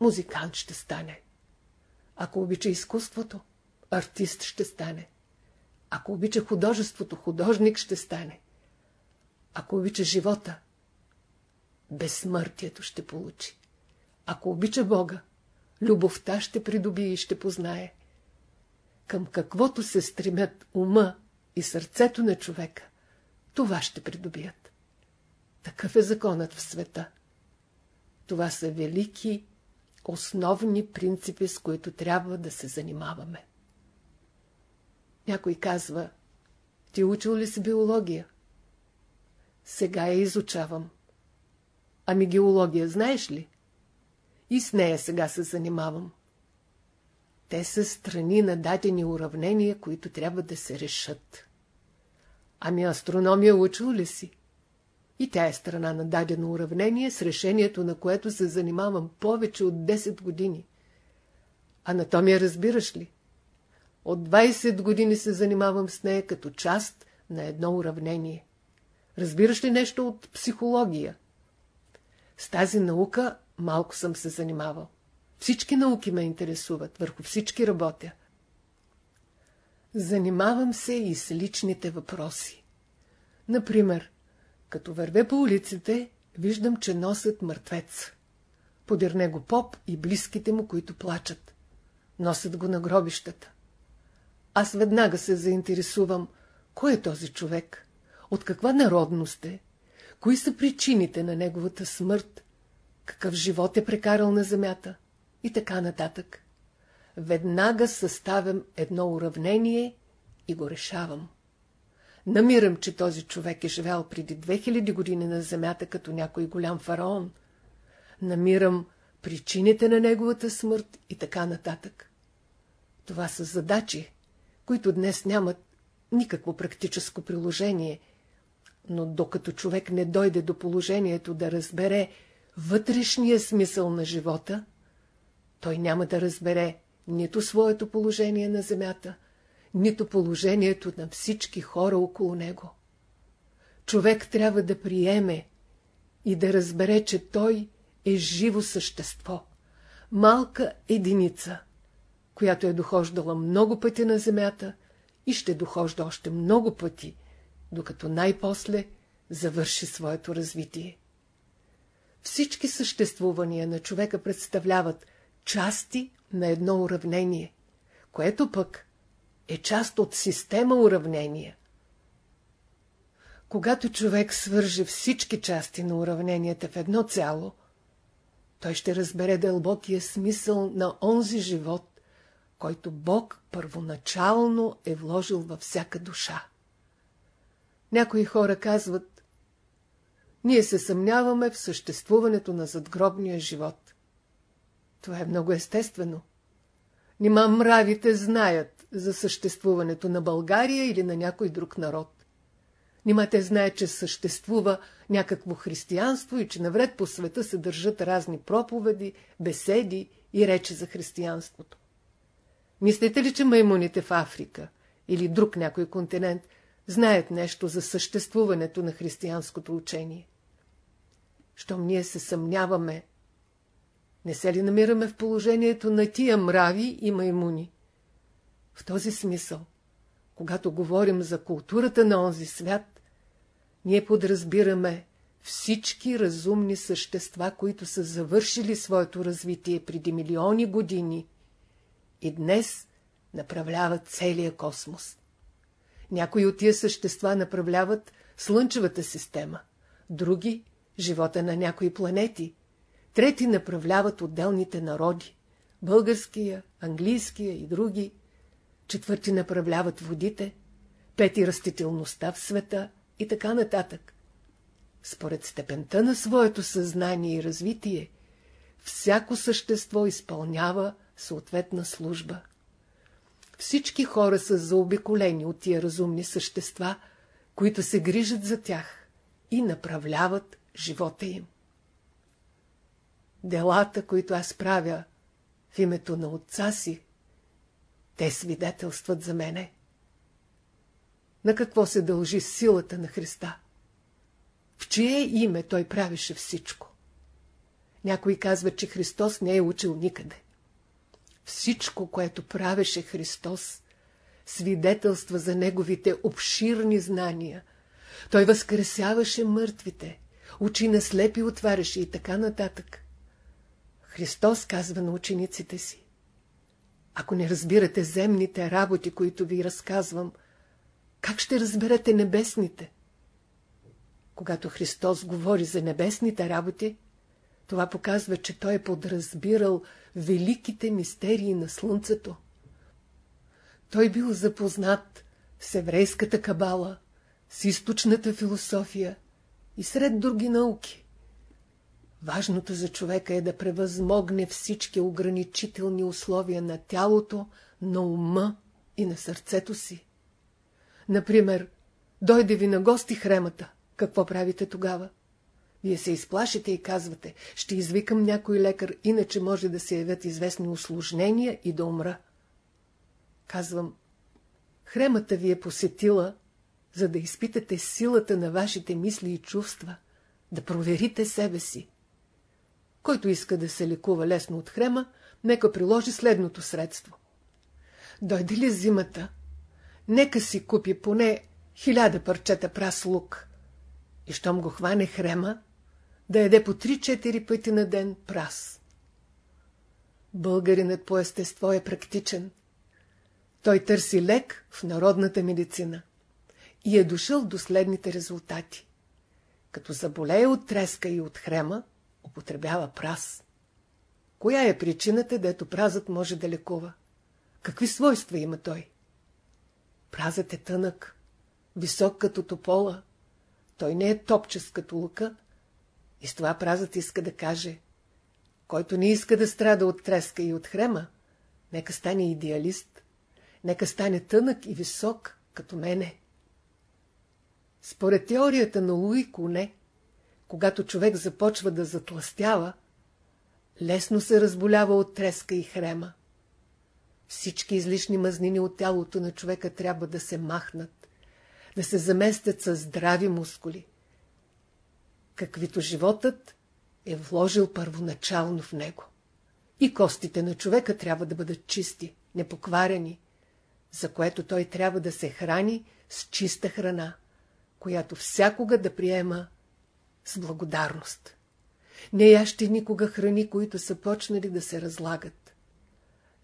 музикант ще стане. Ако обича изкуството, артист ще стане. Ако обича художеството, художник ще стане. Ако обича живота, безсмъртието ще получи. Ако обича Бога, любовта ще придобие и ще познае. Към каквото се стремят ума и сърцето на човека, това ще придобият. Такъв е законът в света. Това са велики, основни принципи, с които трябва да се занимаваме. Някой казва, ти учил ли си биология? Сега я изучавам. Ами геология знаеш ли? И с нея сега се занимавам. Те са страни на дадени уравнения, които трябва да се решат. Ами астрономия учил ли си? И тя е страна на дадено уравнение, с решението на което се занимавам повече от 10 години. Анатомия разбираш ли? От 20 години се занимавам с нея като част на едно уравнение. Разбираш ли нещо от психология? С тази наука малко съм се занимавал. Всички науки ме интересуват, върху всички работя. Занимавам се и с личните въпроси. Например, като вървя по улиците, виждам, че носят мъртвец. Подир него поп и близките му, които плачат. Носят го на гробищата. Аз веднага се заинтересувам, кой е този човек, от каква народност е, кои са причините на неговата смърт, какъв живот е прекарал на земята и така нататък. Веднага съставям едно уравнение и го решавам. Намирам, че този човек е живял преди 2000 години на земята като някой голям фараон. Намирам причините на неговата смърт и така нататък. Това са задачи, които днес нямат никакво практическо приложение, но докато човек не дойде до положението да разбере вътрешния смисъл на живота, той няма да разбере нито своето положение на земята, нито положението на всички хора около него. Човек трябва да приеме и да разбере, че той е живо същество, малка единица, която е дохождала много пъти на земята и ще дохожда още много пъти, докато най-после завърши своето развитие. Всички съществувания на човека представляват части на едно уравнение, което пък е част от система уравнения. Когато човек свърже всички части на уравненията в едно цяло, той ще разбере дълбокия смисъл на онзи живот, който Бог първоначално е вложил във всяка душа. Някои хора казват, ние се съмняваме в съществуването на задгробния живот. Това е много естествено. Нима мравите знаят за съществуването на България или на някой друг народ. Нима те знаят, че съществува някакво християнство и че навред по света се държат разни проповеди, беседи и речи за християнството. Мислите ли, че маймуните в Африка или друг някой континент знаят нещо за съществуването на християнското учение? Щом ние се съмняваме не се ли намираме в положението на тия мрави и маймуни? В този смисъл, когато говорим за културата на онзи свят, ние подразбираме всички разумни същества, които са завършили своето развитие преди милиони години и днес направляват целия космос. Някои от тия същества направляват Слънчевата система, други – живота на някои планети, трети направляват отделните народи, българския, английския и други, четвърти направляват водите, пети растителността в света и така нататък. Според степента на своето съзнание и развитие, всяко същество изпълнява съответна служба. Всички хора са заобиколени от тия разумни същества, които се грижат за тях и направляват живота им делата, които аз правя в името на отца си, те свидетелстват за мене. На какво се дължи силата на Христа? В чие име той правеше всичко? Някой казва, че Христос не е учил никъде. Всичко, което правеше Христос, свидетелства за неговите обширни знания. Той възкресяваше мъртвите, очи на слепи отваряше и така нататък. Христос казва на учениците си. Ако не разбирате земните работи, които ви разказвам, как ще разберете небесните? Когато Христос говори за небесните работи, това показва, че Той е подразбирал великите мистерии на Слънцето. Той бил запознат с еврейската кабала, с източната философия и сред други науки. Важното за човека е да превъзмогне всички ограничителни условия на тялото, на ума и на сърцето си. Например, дойде ви на гости хремата. Какво правите тогава? Вие се изплашите и казвате, ще извикам някой лекар, иначе може да се явят известни осложнения и да умра. Казвам, хремата ви е посетила, за да изпитате силата на вашите мисли и чувства, да проверите себе си. Който иска да се лекува лесно от хрема, нека приложи следното средство. Дойде ли зимата, нека си купи поне хиляда парчета прас лук. И щом го хване хрема, да яде по 3-4 пъти на ден прас. Българинът по естество е практичен. Той търси лек в народната медицина и е дошъл до следните резултати. Като заболее от треска и от хрема, употребява прас. Коя е причината, дето празът може да лекува? Какви свойства има той? Празът е тънък, висок като топола. Той не е топчест като лука. И с това празът иска да каже, който не иска да страда от треска и от хрема, нека стане идеалист, нека стане тънък и висок, като мене. Според теорията на Луи Коне, когато човек започва да затластява, лесно се разболява от треска и хрема. Всички излишни мазнини от тялото на човека трябва да се махнат, да се заместят с здрави мускули, каквито животът е вложил първоначално в него. И костите на човека трябва да бъдат чисти, непокварени, за което той трябва да се храни с чиста храна, която всякога да приема с благодарност. Не яще никога храни, които са почнали да се разлагат.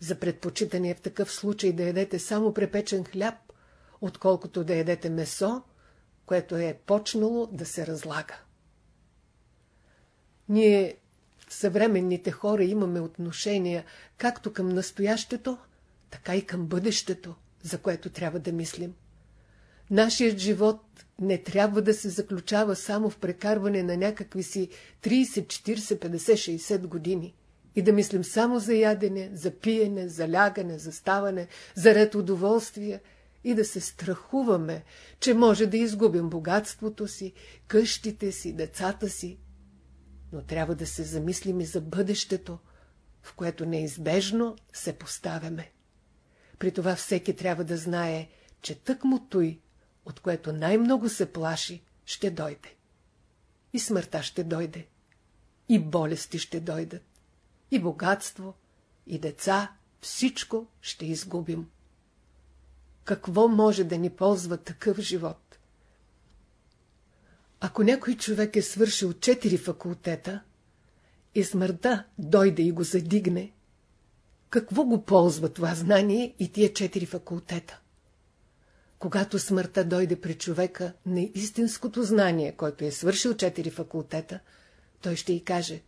За предпочитане в такъв случай да ядете само препечен хляб, отколкото да ядете месо, което е почнало да се разлага. Ние, съвременните хора, имаме отношения както към настоящето, така и към бъдещето, за което трябва да мислим. Нашият живот не трябва да се заключава само в прекарване на някакви си 30, 40, 50, 60 години и да мислим само за ядене, за пиене, за лягане, за ставане, за ред удоволствия и да се страхуваме, че може да изгубим богатството си, къщите си, децата си. Но трябва да се замислим и за бъдещето, в което неизбежно се поставяме. При това всеки трябва да знае, че тъкмо той от което най-много се плаши, ще дойде. И смъртта ще дойде. И болести ще дойдат. И богатство, и деца, всичко ще изгубим. Какво може да ни ползва такъв живот? Ако някой човек е свършил четири факултета и смъртта дойде и го задигне, какво го ползва това знание и тия четири факултета? Когато смъртта дойде при човека на истинското знание, който е свършил четири факултета, той ще й каже,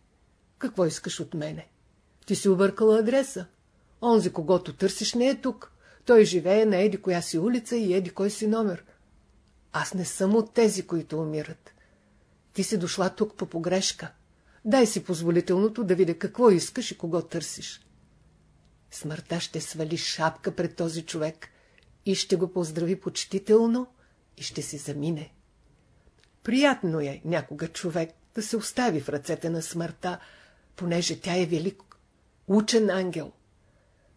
какво искаш от мене? Ти си объркала адреса. Онзи, когато търсиш, не е тук. Той живее на еди коя си улица и еди кой си номер. Аз не съм от тези, които умират. Ти си дошла тук по погрешка. Дай си позволителното да видя какво искаш и кого търсиш. Смъртта ще свали шапка пред този човек и ще го поздрави почтително и ще си замине. Приятно е някога човек да се остави в ръцете на смъртта, понеже тя е велик, учен ангел.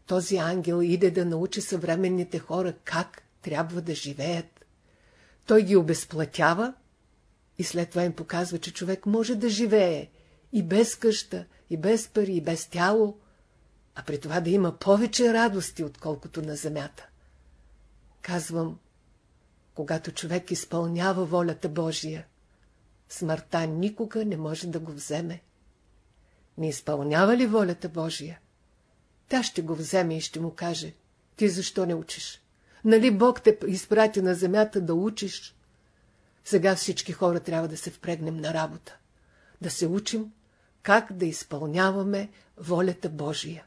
Този ангел иде да научи съвременните хора как трябва да живеят. Той ги обезплатява и след това им показва, че човек може да живее и без къща, и без пари, и без тяло, а при това да има повече радости, отколкото на земята. Казвам, когато човек изпълнява волята Божия, смъртта никога не може да го вземе. Не изпълнява ли волята Божия? Тя ще го вземе и ще му каже, ти защо не учиш? Нали Бог те изпрати на земята да учиш? Сега всички хора трябва да се впрегнем на работа. Да се учим как да изпълняваме волята Божия.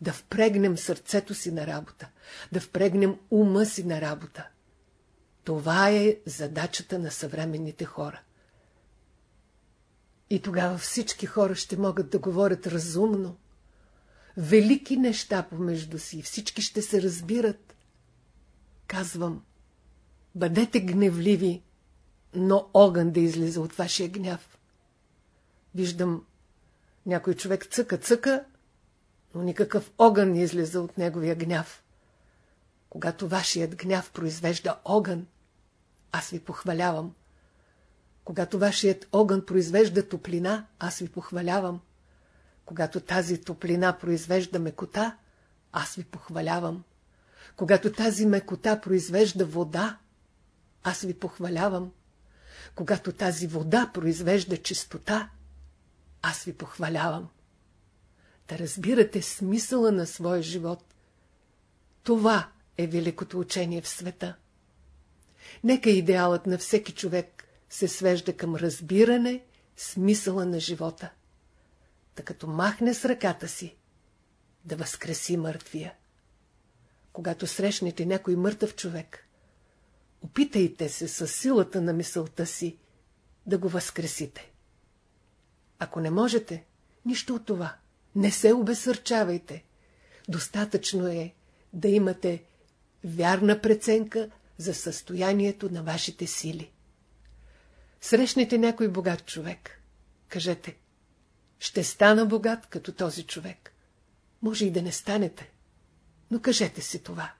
Да впрегнем сърцето си на работа. Да впрегнем ума си на работа. Това е задачата на съвременните хора. И тогава всички хора ще могат да говорят разумно. Велики неща помежду си. Всички ще се разбират. Казвам, бъдете гневливи, но огън да излиза от вашия гняв. Виждам, някой човек цъка-цъка, но никакъв огън не излиза от неговия гняв. Когато вашият гняв произвежда огън, аз ви похвалявам. Когато вашият огън произвежда топлина, аз ви похвалявам. Когато тази топлина произвежда мекота, аз ви похвалявам. Когато тази мекота произвежда вода, аз ви похвалявам. Когато тази вода произвежда чистота, аз ви похвалявам. Да разбирате смисъла на своя живот. Това е великото учение в света. Нека идеалът на всеки човек се свежда към разбиране смисъла на живота. Та като махне с ръката си, да възкреси мъртвия. Когато срещнете някой мъртъв човек, опитайте се с силата на мисълта си да го възкресите. Ако не можете, нищо от това. Не се обесърчавайте. Достатъчно е да имате вярна преценка за състоянието на вашите сили. Срещнете някой богат човек. Кажете, ще стана богат като този човек. Може и да не станете, но кажете си това.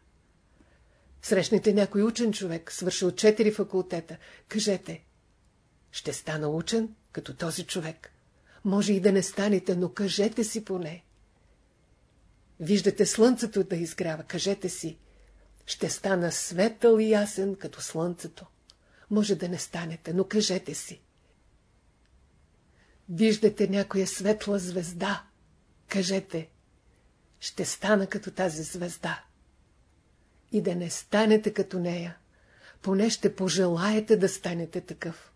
Срещнете някой учен човек, свършил четири факултета. Кажете, ще стана учен като този човек. Може и да не станете, но кажете си поне. Виждате слънцето да изгрява, кажете си, ще стана светъл и ясен като слънцето. Може да не станете, но кажете си. Виждате някоя светла звезда, кажете, ще стана като тази звезда. И да не станете като нея, поне ще пожелаете да станете такъв.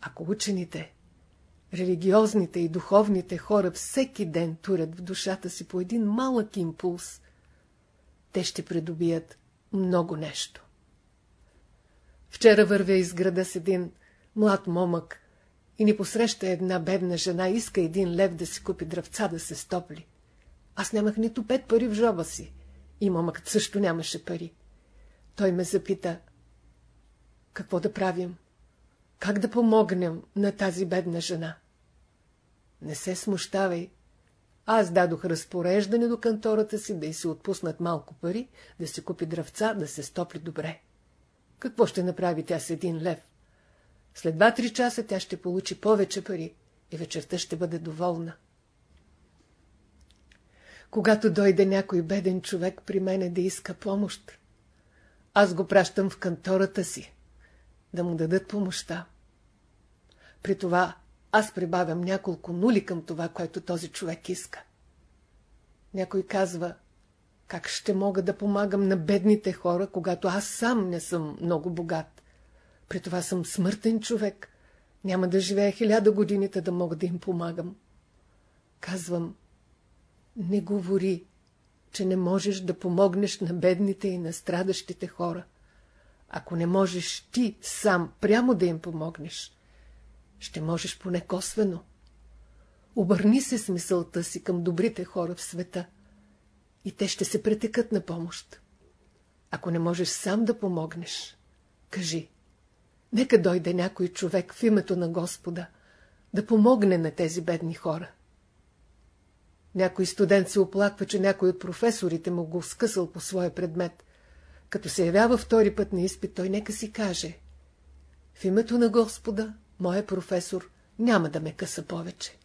Ако учените, религиозните и духовните хора всеки ден турят в душата си по един малък импулс, те ще придобият много нещо. Вчера вървя из града с един млад момък и ни посреща една бедна жена, иска един лев да си купи дръвца да се стопли. Аз нямах нито пет пари в жоба си и момъкът също нямаше пари. Той ме запита, какво да правим? Как да помогнем на тази бедна жена? Не се смущавай. Аз дадох разпореждане до кантората си да й се отпуснат малко пари, да си купи дръвца, да се стопли добре. Какво ще направи тя с един лев? След два-три часа тя ще получи повече пари и вечерта ще бъде доволна. Когато дойде някой беден човек при мене да иска помощ, аз го пращам в кантората си, да му дадат помощта. При това аз прибавям няколко нули към това, което този човек иска. Някой казва, как ще мога да помагам на бедните хора, когато аз сам не съм много богат? При това съм смъртен човек. Няма да живея хиляда годините да мога да им помагам. Казвам, не говори, че не можеш да помогнеш на бедните и на страдащите хора. Ако не можеш ти сам прямо да им помогнеш, ще можеш поне косвено. Обърни се с мисълта си към добрите хора в света и те ще се претекат на помощ. Ако не можеш сам да помогнеш, кажи, нека дойде някой човек в името на Господа да помогне на тези бедни хора. Някой студент се оплаква, че някой от професорите му го скъсал по своя предмет. Като се явява втори път на изпит, той нека си каже В името на Господа, моя професор няма да ме къса повече.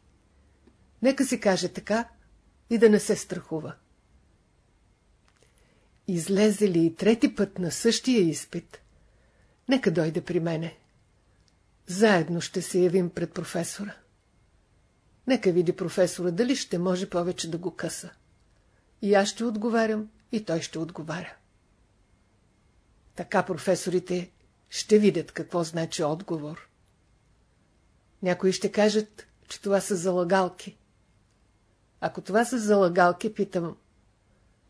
Нека си каже така и да не се страхува. излезе ли и трети път на същия изпит, нека дойде при мене. Заедно ще се явим пред професора. Нека види професора дали ще може повече да го къса. И аз ще отговарям, и той ще отговаря. Така професорите ще видят какво значи отговор. Някои ще кажат, че това са залагалки. Ако това са залагалки, питам,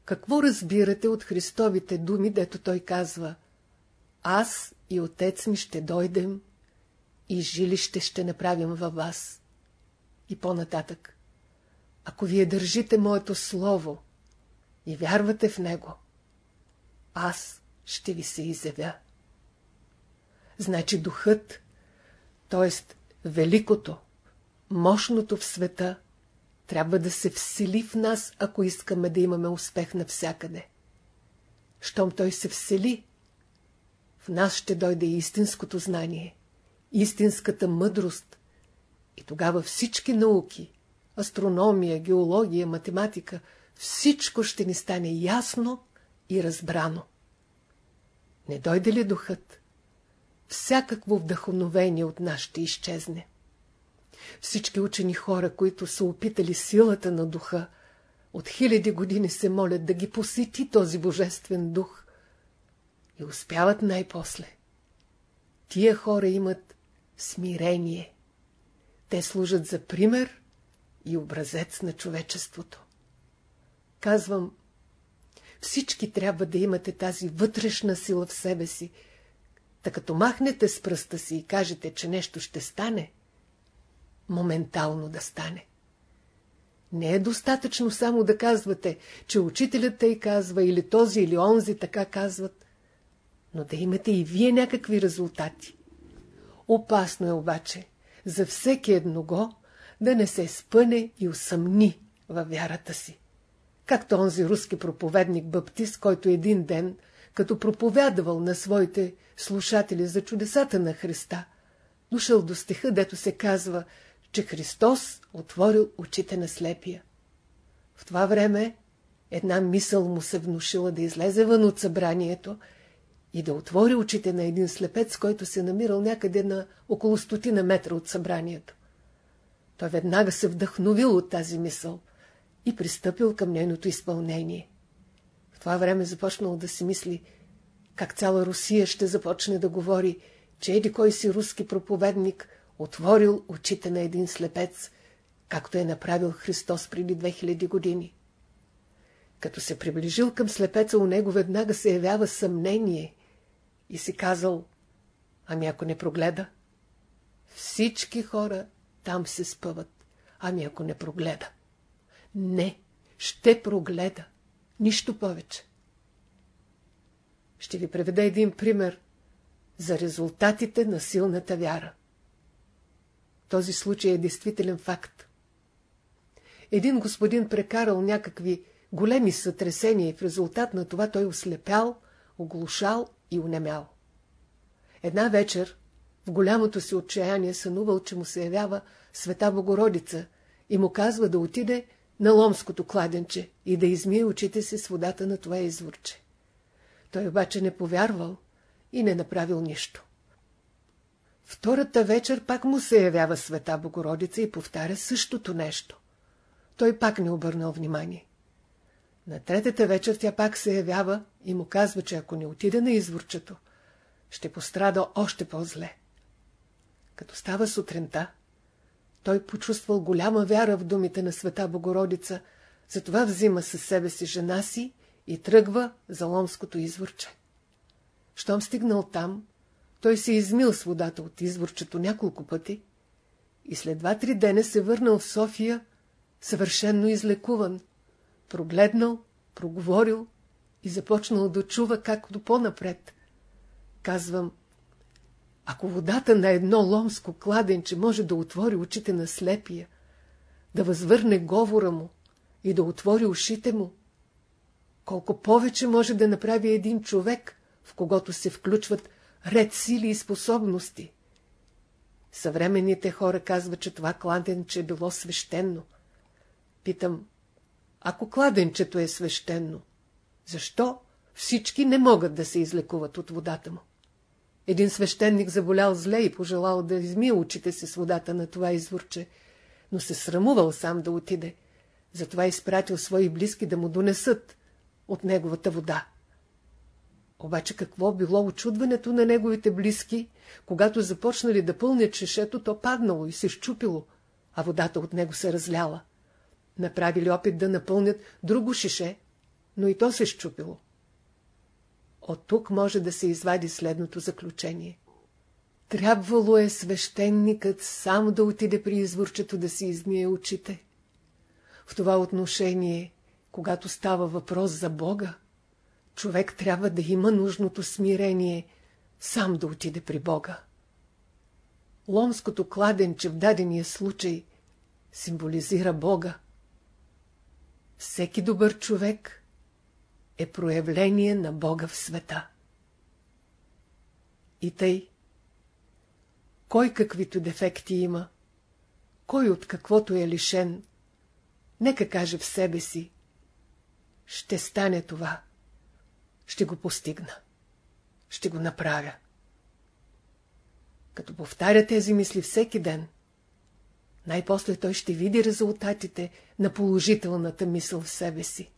какво разбирате от Христовите думи, дето той казва Аз и отец ми ще дойдем и жилище ще направим във вас. И по-нататък. Ако вие държите моето слово и вярвате в него, аз ще ви се изявя. Значи духът, т.е. великото, мощното в света, трябва да се всели в нас, ако искаме да имаме успех навсякъде. Щом той се всели, в нас ще дойде истинското знание, истинската мъдрост. И тогава всички науки, астрономия, геология, математика, всичко ще ни стане ясно и разбрано. Не дойде ли духът? Всякакво вдъхновение от нас ще изчезне. Всички учени хора, които са опитали силата на духа, от хиляди години се молят да ги посети този божествен дух и успяват най-после. Тия хора имат смирение. Те служат за пример и образец на човечеството. Казвам, всички трябва да имате тази вътрешна сила в себе си. Та като махнете с пръста си и кажете, че нещо ще стане, моментално да стане. Не е достатъчно само да казвате, че учителят тъй казва или този или онзи така казват, но да имате и вие някакви резултати. Опасно е обаче за всеки едного да не се спъне и усъмни във вярата си. Както онзи руски проповедник Баптист, който един ден, като проповядвал на своите слушатели за чудесата на Христа, дошъл до стиха, дето се казва – че Христос отворил очите на слепия. В това време една мисъл му се внушила да излезе вън от събранието и да отвори очите на един слепец, който се намирал някъде на около стотина метра от събранието. Той веднага се вдъхновил от тази мисъл и пристъпил към нейното изпълнение. В това време започнал да си мисли, как цяла Русия ще започне да говори, че еди кой си руски проповедник – отворил очите на един слепец, както е направил Христос преди 2000 години. Като се приближил към слепеца, у него веднага се явява съмнение и си казал, ами ако не прогледа? Всички хора там се спъват, ами ако не прогледа? Не, ще прогледа, нищо повече. Ще ви преведа един пример за резултатите на силната вяра. Този случай е действителен факт. Един господин прекарал някакви големи сътресения и в резултат на това той ослепял, оглушал и унемял. Една вечер в голямото си отчаяние сънувал, че му се явява света Богородица и му казва да отиде на ломското кладенче и да измие очите си с водата на това изворче. Той обаче не повярвал и не направил нищо. Втората вечер пак му се явява света Богородица и повтаря същото нещо. Той пак не обърнал внимание. На третата вечер тя пак се явява и му казва, че ако не отиде на изворчето, ще пострада още по-зле. Като става сутринта, той почувствал голяма вяра в думите на света Богородица, затова взима със себе си жена си и тръгва за ломското изворче. Щом стигнал там, той се измил с водата от изворчето няколко пъти и след два-три дена се върнал в София съвършенно излекуван, прогледнал, проговорил и започнал да чува както по-напред. Казвам, ако водата на едно ломско кладенче може да отвори очите на слепия, да възвърне говора му и да отвори ушите му, колко повече може да направи един човек, в когото се включват ред сили и способности. Съвременните хора казват, че това кладенче е било свещено. Питам, ако кладенчето е свещено, защо всички не могат да се излекуват от водата му. Един свещеник заболял зле и пожелал да измие очите си с водата на това изворче, но се срамувал сам да отиде. Затова изпратил свои близки да му донесат от неговата вода. Обаче какво било очудването на неговите близки, когато започнали да пълнят чешето, то паднало и се щупило, а водата от него се разляла. Направили опит да напълнят друго шише, но и то се щупило. От тук може да се извади следното заключение. Трябвало е свещеникът сам да отиде при изворчето да си измие очите. В това отношение, когато става въпрос за Бога, човек трябва да има нужното смирение, сам да отиде при Бога. Ломското кладенче в дадения случай символизира Бога. Всеки добър човек е проявление на Бога в света. И тъй, кой каквито дефекти има, кой от каквото е лишен, нека каже в себе си, ще стане това, ще го постигна, ще го направя. Като повтаря тези мисли всеки ден, най-после той ще види резултатите на положителната мисъл в себе си.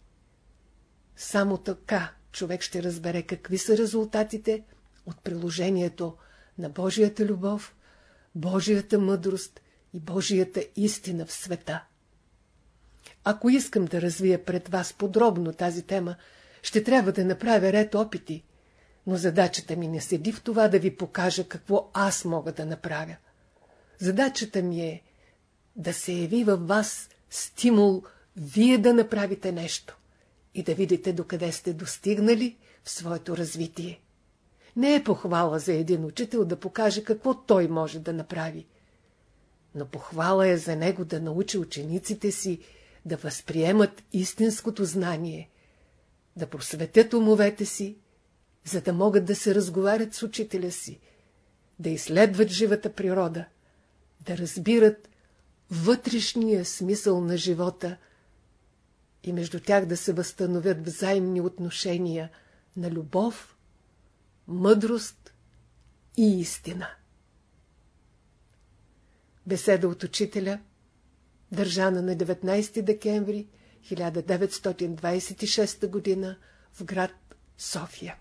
Само така човек ще разбере какви са резултатите от приложението на Божията любов, Божията мъдрост и Божията истина в света. Ако искам да развия пред вас подробно тази тема, ще трябва да направя ред опити, но задачата ми не седи в това да ви покажа какво аз мога да направя. Задачата ми е да се яви във вас стимул вие да направите нещо и да видите докъде сте достигнали в своето развитие. Не е похвала за един учител да покаже какво той може да направи, но похвала е за него да научи учениците си да възприемат истинското знание, да просветят умовете си, за да могат да се разговарят с учителя си, да изследват живата природа, да разбират вътрешния смисъл на живота и между тях да се възстановят взаимни отношения на любов, мъдрост и истина. Беседа от учителя, държана на 19 декември 1926 г. в град София.